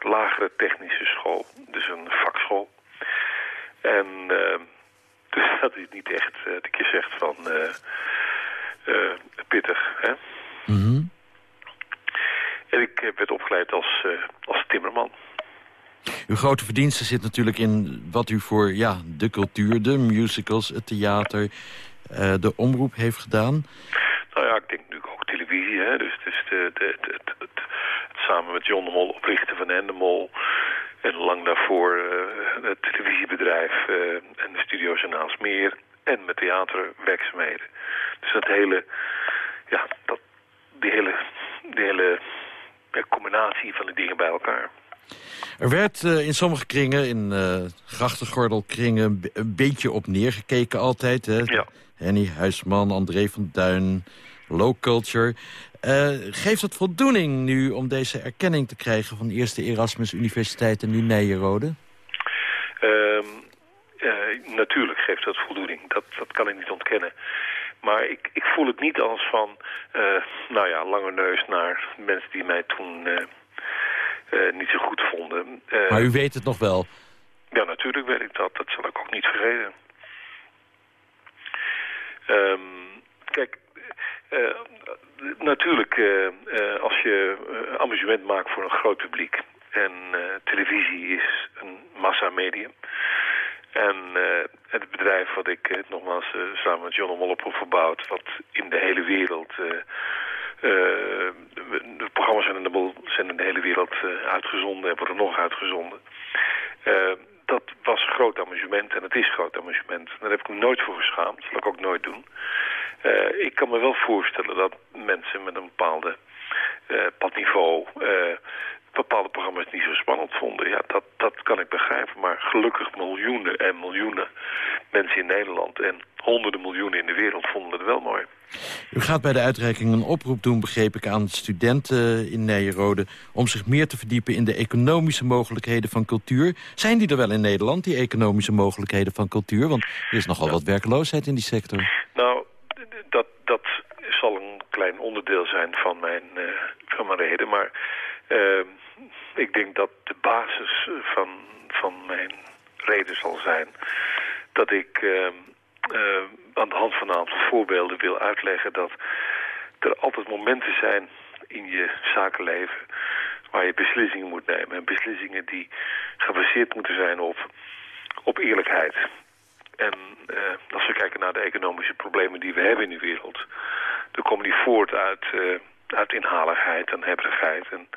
Lagere Technische School. Dus een vakschool. En eh, dus dat is niet echt, eh, dat je zegt van, eh, pittig, hè. Mhm. En ik werd opgeleid als, als timmerman. Uw grote verdienste zit natuurlijk in wat u voor ja, de cultuur, de musicals, het theater, de omroep heeft gedaan. Nou ja, ik denk televisie, hè. Dus, dus de, de, het, het, het- het samen met John de Mol oprichten van Endemol. En lang daarvoor eh, het televisiebedrijf eh, en de studio's in Aalsmeer. En met theaterwerkzaamheden. Dus dat hele, ja, dat, die hele, die hele ja, combinatie van die dingen bij elkaar. Er werd eh, in sommige kringen, in eh grachtengordelkringen, een beetje op neergekeken altijd. Hè? Henny Huisman, André van Duin, Low Culture. Eh, geeft het voldoening nu om deze erkenning te krijgen... van de Erasmus Universiteit en nu Nijenrode? Ehm, eh, natuurlijk geeft dat voldoening. Dat, dat kan ik niet ontkennen. Maar ik, ik voel het niet als van, eh, nou ja, lange neus naar mensen die mij toen niet zo goed vonden. Maar u weet het nog wel. Ja, natuurlijk weet ik dat. Dat zal ik ook niet vergeten. Ehm, kijk, eh, natuurlijk, eh, eh, als je amusement maakt voor een groot publiek... en televisie is een massamedium... En het bedrijf wat ik nogmaals samen met John Mollop heb verbouwd... wat in de hele wereld... de programma's zijn in de, zijn in de hele wereld uitgezonden en worden nog uitgezonden. Dat was groot amusement en het is groot amusement. Daar heb ik me nooit voor geschaamd. Dat zal ik ook nooit doen. Eh, ik kan me wel voorstellen dat mensen met een bepaalde eh padniveau... eh, bepaalde programma's niet zo spannend vonden. Ja, dat, dat kan ik begrijpen. Maar gelukkig miljoenen en miljoenen mensen in Nederland... en honderden miljoenen in de wereld vonden het wel mooi. U gaat bij de uitreiking een oproep doen, begreep ik, aan studenten in Nijenrode... om zich meer te verdiepen in de economische mogelijkheden van cultuur. Zijn die er wel in Nederland, die economische mogelijkheden van cultuur? Want er is nogal wat werkloosheid in die sector. Nou, d- dat, dat zal een klein onderdeel zijn van mijn, eh, van mijn reden. Maar eh, ik denk dat de basis van, van mijn reden zal zijn... dat ik eh, eh, aan de hand van een aantal voorbeelden wil uitleggen... dat er altijd momenten zijn in je zakenleven waar je beslissingen moet nemen. En beslissingen die gebaseerd moeten zijn op, op eerlijkheid. En eh, als we kijken naar de economische problemen die we hebben in de wereld... dan komen die voort uit, eh, uit inhaligheid en hebberigheid. En,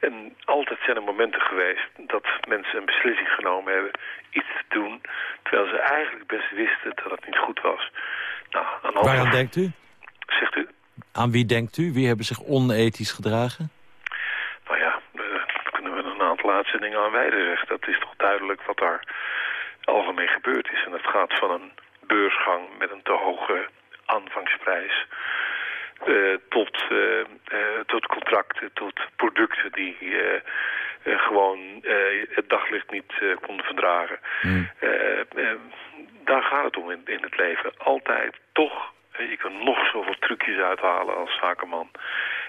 en altijd zijn er momenten geweest dat mensen een beslissing genomen hebben... iets te doen, terwijl ze eigenlijk best wisten dat het niet goed was. Nou, aan de andere- Waaraan denkt u? Zegt u? Aan wie denkt u? Wie hebben zich onethisch gedragen? Nou ja, eh, daar kunnen we een aantal uitzendingen aan wijden. Zeg. Dat is toch duidelijk wat daar algemeen gebeurd is. En het gaat van een beursgang met een te hoge aanvangsprijs... eh, tot, eh, eh, tot contracten, tot producten die gewoon het daglicht niet konden verdragen. Eh, daar gaat het om in, in het leven. Altijd toch, je kan nog zoveel trucjes uithalen als zakenman.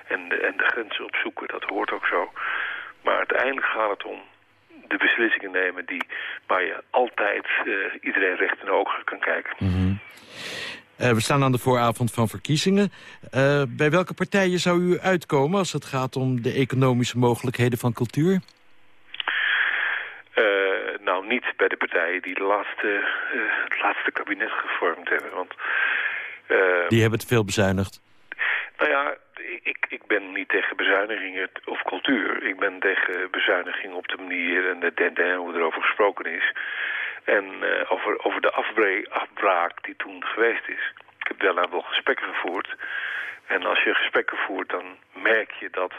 En, en de grenzen opzoeken, dat hoort ook zo. Maar uiteindelijk gaat het om de beslissingen nemen die, waar je altijd eh, iedereen recht in de ogen kan kijken. Eh, we staan aan de vooravond van verkiezingen. Eh, bij welke partijen zou u uitkomen als het gaat om de economische mogelijkheden van cultuur? Nou, niet bij de partijen die de laatste, het laatste kabinet gevormd hebben. Want, Die hebben te veel bezuinigd. Nou ja, ik, ik ben niet tegen bezuinigingen of cultuur. Ik ben tegen bezuinigingen op de manier en de den hoe erover gesproken is. En eh, over, over de afbraak die toen geweest is. Ik heb daarna wel gesprekken gevoerd. En als je gesprekken voert, dan merk je dat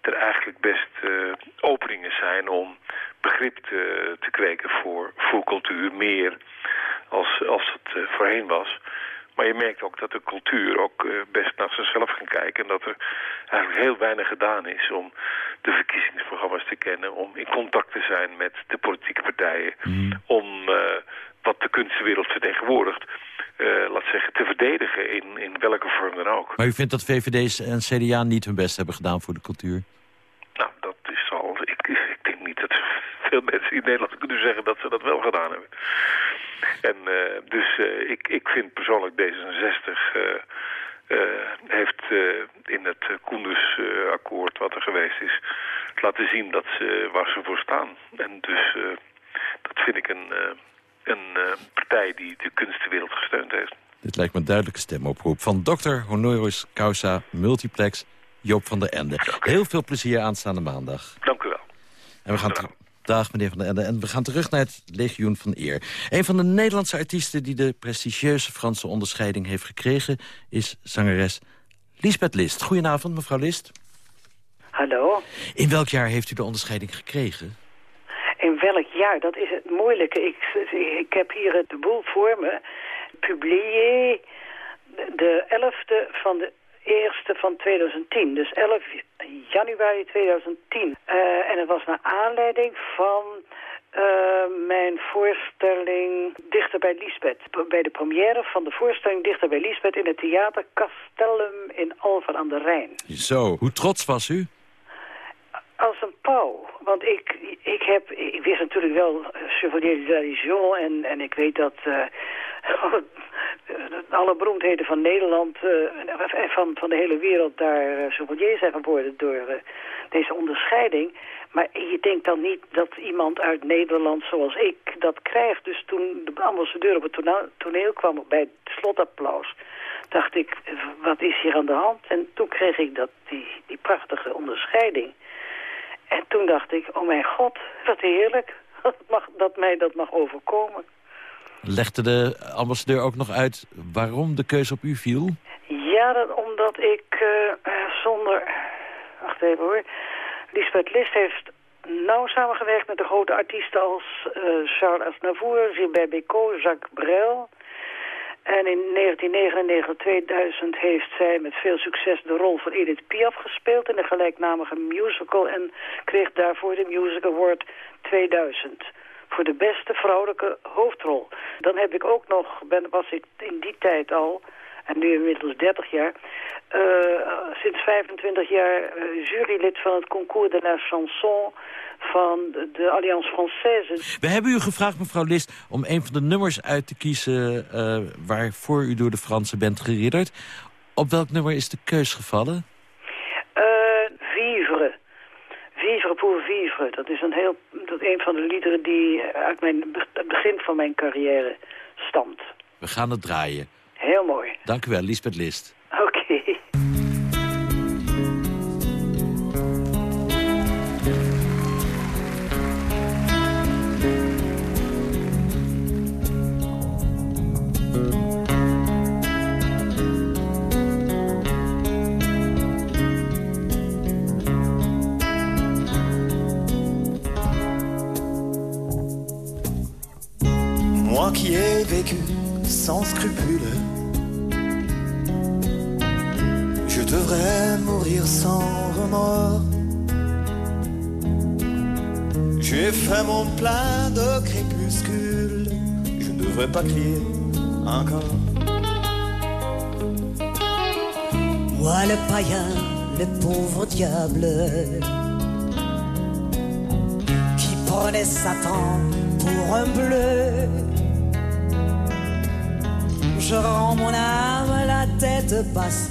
er eigenlijk best eh, openingen zijn om begrip te, te voor, voor cultuur. Meer als, als het eh, voorheen was. Maar je merkt ook dat de cultuur ook eh, best naar zichzelf kan kijken. En dat er eigenlijk heel weinig gedaan is om de verkiezingsprogramma's te kennen. Om in contact te zijn met de politieke partijen. Om eh, wat de kunstwereld vertegenwoordigt, eh, laat zeggen, te verdedigen in, in welke vorm dan ook. Maar u vindt dat VVD en CDA niet hun best hebben gedaan voor de cultuur? Nou, dat is al... Ik, ik denk niet dat veel mensen in Nederland kunnen zeggen dat ze dat wel gedaan hebben. En uh, dus uh, ik, ik vind persoonlijk D66 uh, heeft in het Koenders-akkoord wat er geweest is... laten zien dat ze, waar ze voor staan. En dus dat vind ik een, een partij die de kunstenwereld gesteund heeft. Dit lijkt me een duidelijke stemoproep van dokter Honoris Causa Multiplex Joop van der Ende. Heel veel plezier aanstaande maandag. Dank u wel. En we gaan Dag meneer Van der Ende. En we gaan terug naar het Legioen van Eer. Een van de Nederlandse artiesten die de prestigieuze Franse onderscheiding heeft gekregen... is zangeres Lisbeth List. Goedenavond, mevrouw List. Hallo. In welk jaar heeft u de onderscheiding gekregen? In welk jaar? Dat is het moeilijke. Ik, ik heb hier het boel voor me. Publié de 11e van de eerste van 2010. Dus 11 januari 2010. Uh, en het was naar aanleiding van uh, mijn voorstelling Dichter bij Lisbeth. Bij de première van de voorstelling Dichter bij Lisbeth in het theater Castellum in Alphen aan de Rijn. Zo, hoe trots was u? Als een pauw. Want ik, ik, heb, ik wist natuurlijk wel Chevalier de Religion en, en ik weet dat... Uh, alle beroemdheden van Nederland en uh, van, van de hele wereld daar sommelier zijn geworden door deze onderscheiding. Maar je denkt dan niet dat iemand uit Nederland zoals ik dat krijgt. Dus toen de ambassadeur op het toneel, toneel kwam bij het slotapplaus, dacht ik, wat is hier aan de hand? En toen kreeg ik dat, die, die prachtige onderscheiding. En toen dacht ik, oh mijn god, wat heerlijk dat, mag, dat mij dat mag overkomen. Legde de ambassadeur ook nog uit waarom de keuze op u viel? Ja, dat, omdat ik uh, zonder... Wacht even hoor. Lisbeth List heeft nauw samengewerkt met de grote artiesten als uh, Charles Aznavour, Gilbert Bécaud, Jacques Brel. En in 1999-2000 heeft zij met veel succes de rol van Edith Piaf gespeeld in de gelijknamige musical en kreeg daarvoor de Music Award 2000 voor de beste vrouwelijke hoofdrol. Dan heb ik ook nog, ben, was ik in die tijd al, en nu inmiddels 30 jaar, uh, sinds 25 jaar uh, jurylid van het Concours de la Chanson van de Alliance Française. We hebben u gevraagd, mevrouw List, om een van de nummers uit te kiezen... Uh, waarvoor u door de Fransen bent geridderd. Op welk nummer is de keus gevallen? Vivre. Vivre pour vivre. Dat is een, heel, dat een van de liederen die uit mijn, het begin van mijn carrière stamt. We gaan het draaien. Heel mooi. Dank u wel, Lisbeth List. Oké. Okay. Moi qui ai vécu sans scrupule, devrais mourir sans remords. J'ai fait mon plein de crépuscule, je ne devrais pas crier encore. Moi le païen, le pauvre diable, qui prenait Satan pour un bleu. Je rends mon âme la tête basse,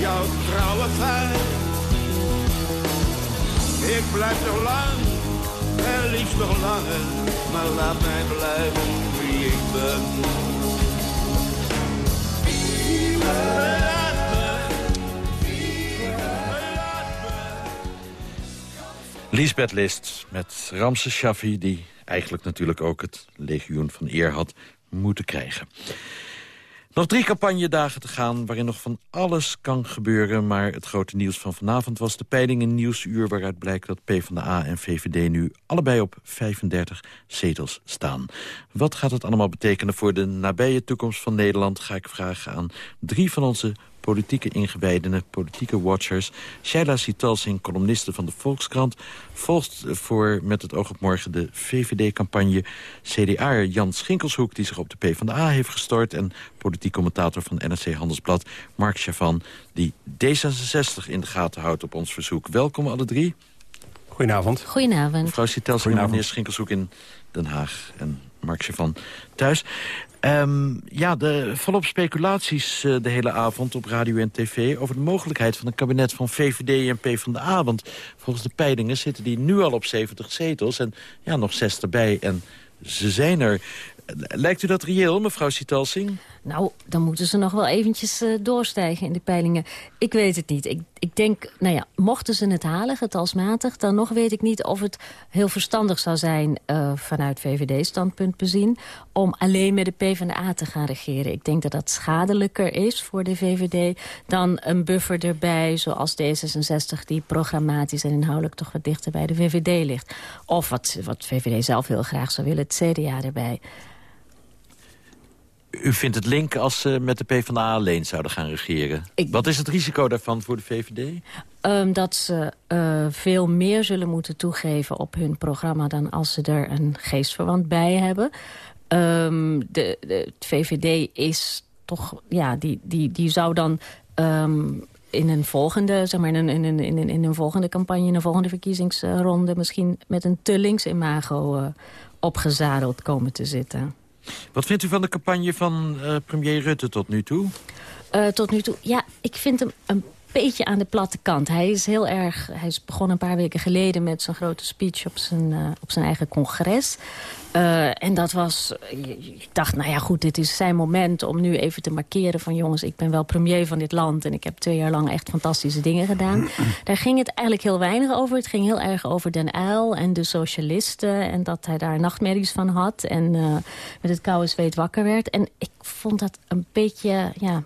jouw trouwe fijn. Ik blijf nog lang, en liefst nog langer. Maar laat mij blijven wie ik ben. Lisbeth List met Ramses Shaffi... die eigenlijk natuurlijk ook het legioen van eer had moeten krijgen. Nog drie campagnedagen te gaan waarin nog van alles kan gebeuren... maar het grote nieuws van vanavond was de peiling in Nieuwsuur... waaruit blijkt dat PvdA en VVD nu allebei op 35 zetels staan. Wat gaat het allemaal betekenen voor de nabije toekomst van Nederland... ga ik vragen aan drie van onze politieke ingewijdenen, politieke watchers. Shaila Sitalsing, columniste van de Volkskrant... volgt voor Met het oog op morgen de VVD-campagne. CDA Jan Schinkelshoek, die zich op de PvdA heeft gestort... en politiek commentator van NRC Handelsblad Mark Chavan... die D66 in de gaten houdt op ons verzoek. Welkom alle drie. Goedenavond. Goedenavond. Mevrouw Sitalsing en meneer Schinkelshoek in Den Haag... en Mark Chavan thuis. Ehm, ja, de, volop speculaties eh, de hele avond op radio en tv... over de mogelijkheid van een kabinet van VVD en PvdA. Want volgens de peilingen zitten die nu al op 70 zetels... en ja, nog zes erbij en ze zijn er. Lijkt u dat reëel, mevrouw Sitalsing? Nou, dan moeten ze nog wel eventjes uh, doorstijgen in de peilingen. Ik weet het niet. Ik, ik denk, nou ja, mochten ze het halen, getalsmatig... dan nog weet ik niet of het heel verstandig zou zijn... Uh, vanuit VVD-standpunt bezien... om alleen met de PvdA te gaan regeren. Ik denk dat dat schadelijker is voor de VVD... dan een buffer erbij, zoals D66... die programmatisch en inhoudelijk toch wat dichter bij de VVD ligt. Of wat, wat VVD zelf heel graag zou willen, het CDA erbij. U vindt het link als ze met de PvdA alleen zouden gaan regeren. Wat is het risico daarvan voor de VVD? Um, dat ze uh, veel meer zullen moeten toegeven op hun programma... dan als ze er een geestverwant bij hebben. Um, de, de VVD is toch... Ja, die, die, die zou dan... Um, in een volgende, zeg maar, in een, in, een, in, een, in een volgende campagne, in een volgende verkiezingsronde... misschien met een te links imago uh, opgezadeld komen te zitten. Wat vindt u van de campagne van uh, premier Rutte tot nu toe? Uh, tot nu toe, ja, ik vind hem een beetje aan de platte kant. Hij is heel erg, hij is begonnen een paar weken geleden met zijn grote speech op zijn, uh, op zijn eigen congres. Uh, en dat was, ik dacht, nou ja goed, dit is zijn moment om nu even te markeren van jongens, ik ben wel premier van dit land en ik heb twee jaar lang echt fantastische dingen gedaan. daar ging het eigenlijk heel weinig over. Het ging heel erg over Den Uyl en de socialisten en dat hij daar nachtmerries van had en uh, met het koude zweet wakker werd. En ik vond dat een beetje, ja...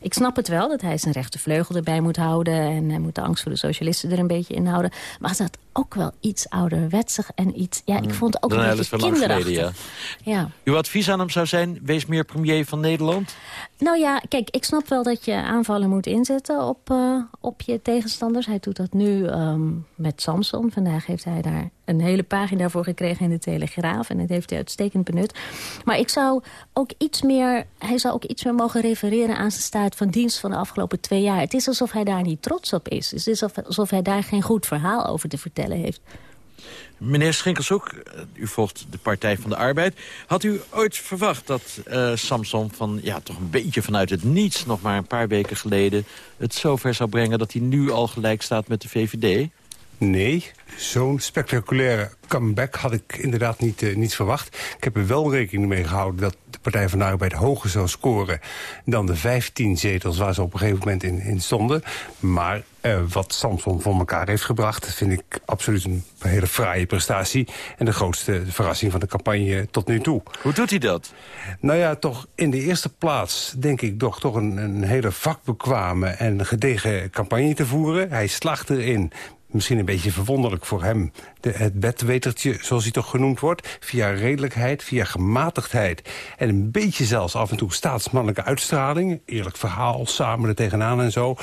Ik snap het wel dat hij zijn rechtervleugel erbij moet houden... en hij moet de angst voor de socialisten er een beetje in houden. Maar het ook wel iets ouderwetsig en iets... Ja, ik vond het ook een beetje kinderachtig. Geleden, ja. ja. Uw advies aan hem zou zijn, wees meer premier van Nederland? Nou ja, kijk, ik snap wel dat je aanvallen moet inzetten op, uh, op je tegenstanders. Hij doet dat nu um, met Samson. Vandaag heeft hij daar een hele pagina voor gekregen in de Telegraaf. En dat heeft hij uitstekend benut. Maar ik zou ook iets meer... Hij zou ook iets meer mogen refereren aan zijn staat van dienst van de afgelopen twee jaar. Het is alsof hij daar niet trots op is. Het is alsof hij daar geen goed verhaal over te vertellen heeft. Meneer Schinkelshoek, u volgt de Partij van de Arbeid. Had u ooit verwacht dat uh, Samson van, ja, toch een beetje vanuit het niets... nog maar een paar weken geleden het zover zou brengen... dat hij nu al gelijk staat met de VVD? Nee, zo'n spectaculaire comeback had ik inderdaad niet, niet verwacht. Ik heb er wel rekening mee gehouden dat de Partij van de Arbeid hoger zou scoren... dan de 15 zetels waar ze op een gegeven moment in, in stonden. Maar eh, wat Samson voor elkaar heeft gebracht... vind ik absoluut een hele fraaie prestatie. En de grootste verrassing van de campagne tot nu toe. Hoe doet hij dat? Nou ja, toch in de eerste plaats denk ik toch, toch een, een hele vakbekwame en gedegen campagne te voeren. Hij slaagt erin misschien een beetje verwonderlijk voor hem... De, het bedwetertje, zoals hij toch genoemd wordt... via redelijkheid, via gematigdheid... en een beetje zelfs af en toe staatsmannelijke uitstraling... eerlijk verhaal, samen er tegenaan en zo...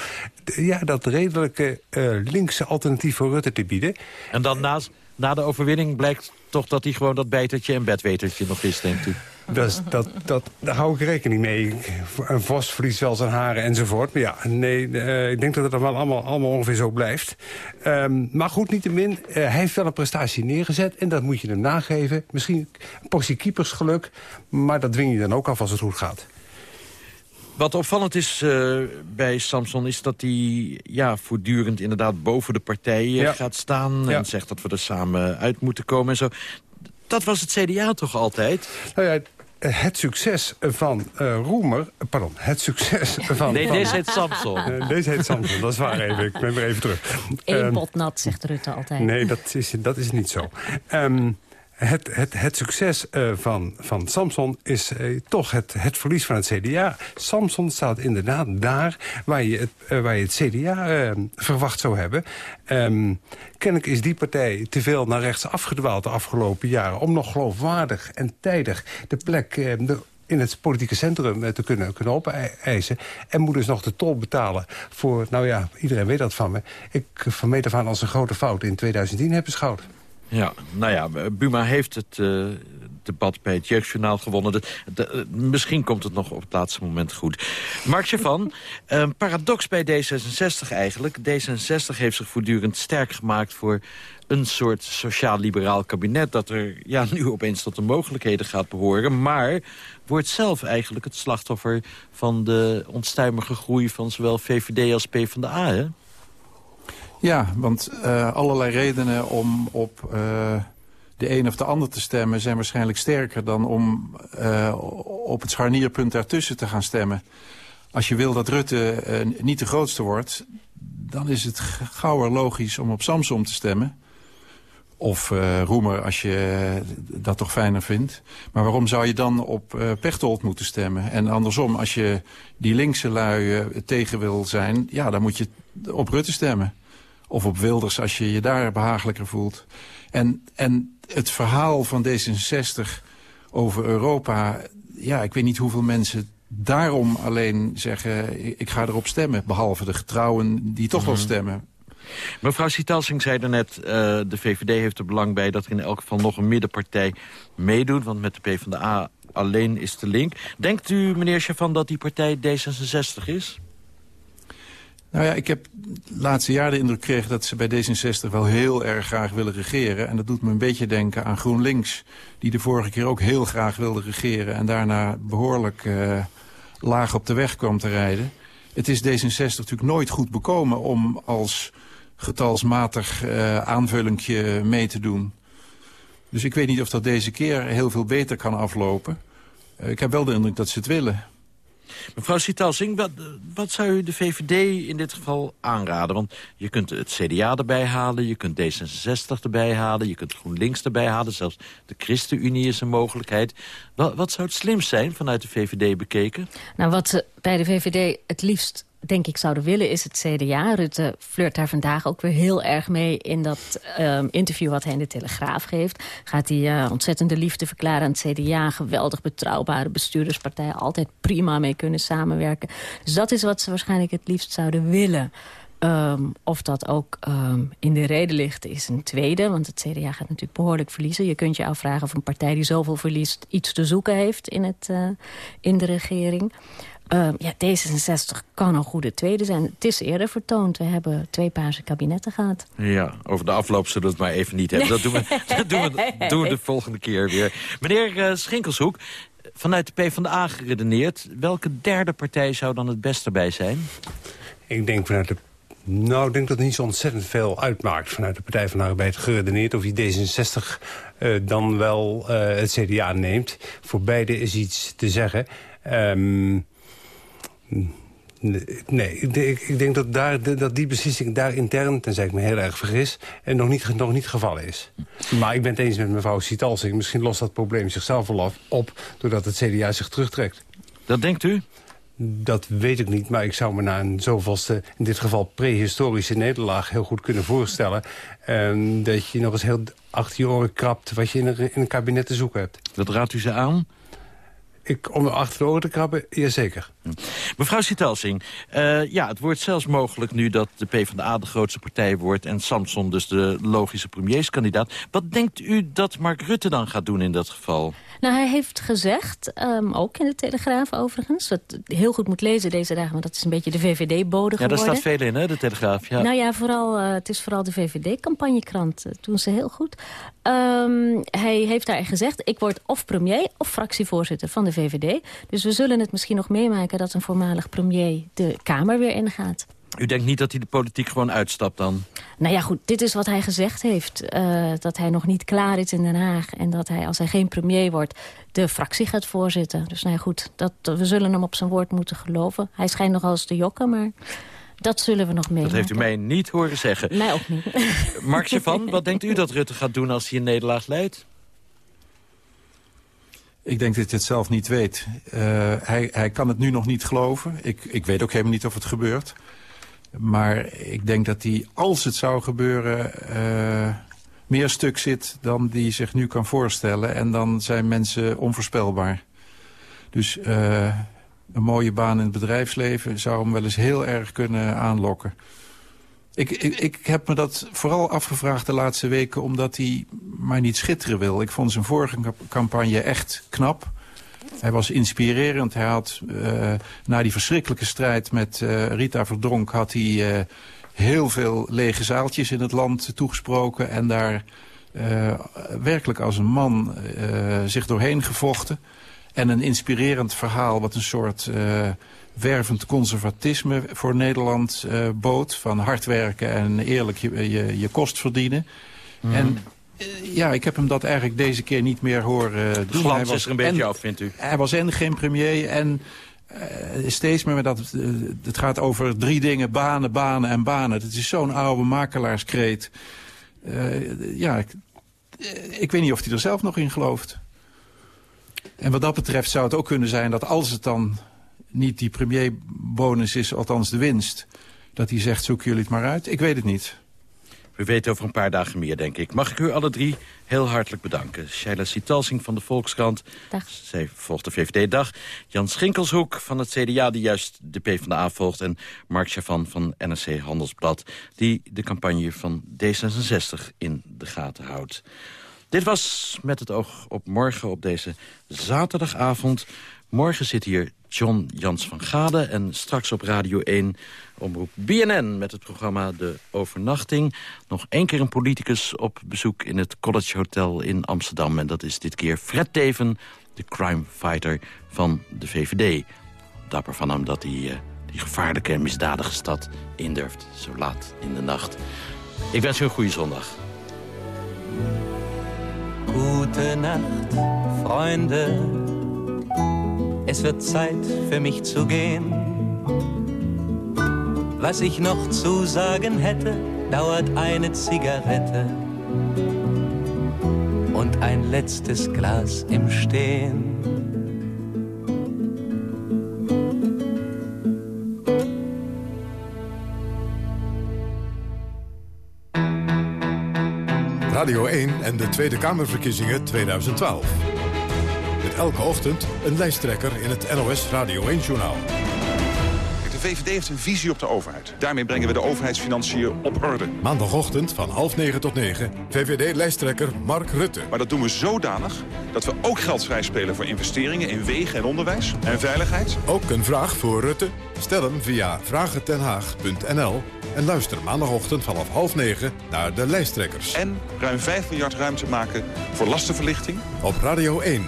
ja, dat redelijke uh, linkse alternatief voor Rutte te bieden. En dan naast, na de overwinning blijkt toch dat hij gewoon dat bijtertje en bedwetertje nog is, denkt u? Dat, dat, daar hou ik rekening mee. Een vos verliest wel zijn haren enzovoort. Maar ja, nee, uh, ik denk dat het wel allemaal, allemaal ongeveer zo blijft. Um, maar goed, niettemin, uh, hij heeft wel een prestatie neergezet... en dat moet je hem nageven. Misschien een portie keepersgeluk, maar dat dwing je dan ook af als het goed gaat. Wat opvallend is uh, bij Samson is dat hij ja, voortdurend inderdaad boven de partijen ja. gaat staan... Ja. en zegt dat we er samen uit moeten komen en zo. Dat was het CDA toch altijd? Nou ja, het succes van uh, Roemer... Pardon, het succes van... Nee, van, deze heet Samson. Uh, deze heet Samson, dat is waar even. Ik ben weer even terug. Eén um, pot nat, zegt Rutte altijd. Nee, dat is, dat is niet zo. Um, het, het, het succes uh, van, van Samson is uh, toch het, het verlies van het CDA. Samson staat inderdaad daar waar je het, uh, waar je het CDA verwacht zou hebben. Um, kennelijk is die partij te veel naar rechts afgedwaald de afgelopen jaren... om nog geloofwaardig en tijdig de plek... In het politieke centrum te kunnen, kunnen opeisen. En moet dus nog de tol betalen voor, nou ja, iedereen weet dat van me. Ik vermeet ervan als een grote fout in 2010 heb beschouwd. Ja, nou ja, Buma heeft het uh, debat bij het Jeugdjournaal gewonnen. De, de, uh, misschien komt het nog op het laatste moment goed. Mark Chavan, een paradox bij D66 eigenlijk. D66 heeft zich voortdurend sterk gemaakt voor een soort sociaal-liberaal kabinet... dat er ja, nu opeens tot de mogelijkheden gaat behoren... maar wordt zelf eigenlijk het slachtoffer van de onstuimige groei... van zowel VVD als PvdA, hè? Ja, want uh, allerlei redenen om op uh, de een of de ander te stemmen... zijn waarschijnlijk sterker dan om uh, op het scharnierpunt daartussen te gaan stemmen. Als je wil dat Rutte niet de grootste wordt... dan is het gauwer logisch om op Samsom te stemmen. Of Roemer, als je dat toch fijner vindt. Maar waarom zou je dan op Pechtold moeten stemmen? En andersom, als je die linkse lui tegen wil zijn... ja, dan moet je op Rutte stemmen. Of op Wilders als je je daar behagelijker voelt. En, en het verhaal van D66 over Europa... ja, ik weet niet hoeveel mensen daarom alleen zeggen... ik ga erop stemmen, behalve de getrouwen die toch mm -hmm. wel stemmen. Mevrouw Sitalsing zei daarnet, uh, de VVD heeft er belang bij... dat er in elk geval nog een middenpartij meedoet. Want met de PvdA alleen is de link. Denkt u, meneer Chavan, dat die partij D66 is? Nou ja, ik heb het laatste jaar de indruk gekregen dat ze bij D66 wel heel erg graag willen regeren. En dat doet me een beetje denken aan GroenLinks, die de vorige keer ook heel graag wilde regeren. En daarna behoorlijk uh, laag op de weg kwam te rijden. Het is D66 natuurlijk nooit goed bekomen om als getalsmatig uh, aanvullingje mee te doen. Dus ik weet niet of dat deze keer heel veel beter kan aflopen. Uh, ik heb wel de indruk dat ze het willen. Mevrouw Sitalsing, wat, wat zou u de VVD in dit geval aanraden? Want je kunt het CDA erbij halen, je kunt D66 erbij halen... je kunt GroenLinks erbij halen, zelfs de ChristenUnie is een mogelijkheid. Wat, wat zou het slimst zijn vanuit de VVD bekeken? Nou, wat bij de VVD het liefst denk ik zouden willen is het CDA. Rutte flirt daar vandaag ook weer heel erg mee... in dat um, interview wat hij in de Telegraaf geeft. Gaat hij uh, ontzettende liefde verklaren aan het CDA. Geweldig betrouwbare bestuurderspartij. Altijd prima mee kunnen samenwerken. Dus dat is wat ze waarschijnlijk het liefst zouden willen. Um, of dat ook um, in de reden ligt is een tweede. Want het CDA gaat natuurlijk behoorlijk verliezen. Je kunt je afvragen of een partij die zoveel verliest... iets te zoeken heeft in, het, uh, in de regering. Uh, ja, D66 kan een goede tweede zijn. Het is eerder vertoond. We hebben twee paarse kabinetten gehad. Ja, over de afloop zullen we het maar even niet hebben. Dat doen we, dat doen we, doen we de volgende keer weer. Meneer uh, Schinkelshoek, vanuit de PvdA geredeneerd... welke derde partij zou dan het beste bij zijn? Ik denk vanuit de Nou, ik denk dat het niet zo ontzettend veel uitmaakt vanuit de Partij van de Arbeid geredeneerd... of je D66 eh, dan wel eh, het CDA neemt. Voor beide is iets te zeggen. Ehm, nee, ik, denk- dat, daar, dat die beslissing daar intern, tenzij ik me heel erg vergis... en nog niet, nog niet het geval is. Maar ik ben het eens met mevrouw Sitalsing. Misschien lost dat probleem zichzelf wel af- op... doordat het CDA zich terugtrekt. Dat denkt u? Dat weet ik niet, maar ik zou me na een zoveelste... in dit geval prehistorische nederlaag heel goed kunnen voorstellen... ehm, dat je nog eens heel achter je oren krabt... wat je in een, in een kabinet te zoeken hebt. Dat raadt u ze aan? Ik, om achter de oren te krabben, jazeker. Mevrouw Sitelsing, eh, ja, het wordt zelfs mogelijk nu dat de PvdA de grootste partij wordt... en Samson dus de logische premierskandidaat. Wat denkt u dat Mark Rutte dan gaat doen in dat geval? Nou, hij heeft gezegd, ehm, ook in de Telegraaf overigens... wat heel goed moet lezen deze dagen, want dat is een beetje de VVD-bode Ja, daar geworden. staat veel in, hè, de Telegraaf. Ja. Nou ja, vooral, eh, het is vooral de VVD-campagnekrant. Dat doen ze heel goed. Ehm, hij heeft daar gezegd, ik word of premier of fractievoorzitter van de VVD. Dus we zullen het misschien nog meemaken dat een voormalig premier de Kamer weer ingaat. U denkt niet dat hij de politiek gewoon uitstapt dan? Nou ja, goed, dit is wat hij gezegd heeft. eh, dat hij nog niet klaar is in Den Haag. En dat hij, als hij geen premier wordt, de fractie gaat voorzitten. Dus nou ja, goed, dat, we zullen hem op zijn woord moeten geloven. Hij schijnt nogal eens te jokken, maar dat zullen we nog meemaken. Dat heeft u mij niet horen zeggen. Mij ook niet. Mark Chavan, wat denkt u dat Rutte gaat doen als hij een nederlaag leidt? Ik denk dat hij het zelf niet weet. Eh, hij, hij kan het nu nog niet geloven. Ik, ik weet ook helemaal niet of het gebeurt. Maar ik denk dat hij, als het zou gebeuren... eh, meer stuk zit dan die zich nu kan voorstellen. En dan zijn mensen onvoorspelbaar. Dus eh, een mooie baan in het bedrijfsleven... zou hem wel eens heel erg kunnen aanlokken. Ik, ik, ik heb me dat vooral afgevraagd de laatste weken... omdat hij maar niet schitteren wil. Ik vond zijn vorige camp- campagne echt knap. Hij was inspirerend. Hij had eh, na die verschrikkelijke strijd met eh, Rita Verdronk... had hij eh, heel veel lege zaaltjes in het land toegesproken... en daar werkelijk als een man zich doorheen gevochten. En een inspirerend verhaal wat een soort wervend conservatisme voor Nederland eh, bood. Van hard werken en eerlijk je, je, je kost verdienen. Mhm. En eh, ja, ik heb hem dat eigenlijk deze keer niet meer horen doen. De glans Hij was is er een beetje en- af, vindt u? Hij was en geen premier en eh, steeds meer met dat... het gaat over drie dingen, banen, banen en banen. Het is zo'n oude makelaarskreet. Ja, ik, ik weet niet of hij er zelf nog in gelooft. En wat dat betreft zou het ook kunnen zijn dat als het dan niet die premierbonus is, althans de winst... dat hij zegt, zoek jullie het maar uit. Ik weet het niet. We weten over een paar dagen meer, denk ik. Mag ik u alle drie heel hartelijk bedanken. Shaila Sitalsing van de Volkskrant. Dag. Zij volgt de VVD-dag. Jan Schinkelshoek van het CDA, die juist de PvdA volgt. En Mark Chavan van NRC Handelsblad, die de campagne van D66 in de gaten houdt. Dit was met het oog op morgen op deze zaterdagavond. Morgen zit hier John Jans van Gade en straks op Radio 1 omroep BNN met het programma De Overnachting. Nog één keer een politicus op bezoek in het College Hotel in Amsterdam. En dat is dit keer Fred Teven, de crime fighter van de VVD. Dapper van hem dat hij eh, die gevaarlijke en misdadige stad indurft. Zo laat in de nacht. Ik wens u een goede zondag. Gute Nacht, Freunde. Es wird Zeit für mich zu gehen. Was ich noch zu sagen hätte, dauert eine Zigarette und ein letztes Glas im Stehen. Radio 1 en de Tweede Kamerverkiezingen 2012. Elke ochtend een lijsttrekker in het NOS Radio 1-journaal. De VVD heeft een visie op de overheid. Daarmee brengen we de overheidsfinanciën op orde. Maandagochtend van half negen tot negen, VVD-lijsttrekker Mark Rutte. Maar dat doen we zodanig dat we ook geld vrijspelen voor investeringen in wegen en onderwijs en veiligheid. Ook een vraag voor Rutte? Stel hem via vragentenhaag.nl en luister maandagochtend vanaf half negen naar de lijsttrekkers. En ruim 5 miljard ruimte maken voor lastenverlichting. Op Radio 1,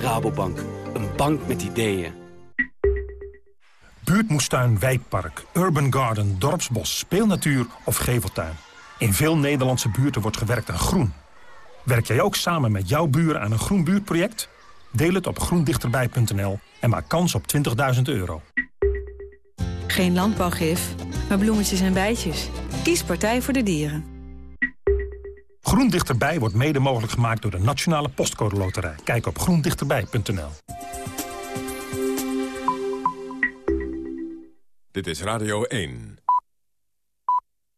Rabobank. Een bank met ideeën. Buurtmoestuin, wijkpark, urban garden, dorpsbos, speelnatuur of geveltuin. In veel Nederlandse buurten wordt gewerkt aan groen. Werk jij ook samen met jouw buren aan een groen buurtproject? Deel het op groendichterbij.nl en maak kans op 20.000 euro. Geen landbouwgif, maar bloemetjes en bijtjes. Kies Partij voor de Dieren. Groen Dichterbij wordt mede mogelijk gemaakt door de Nationale Postcode Loterij. Kijk op groendichterbij.nl. Dit is Radio 1.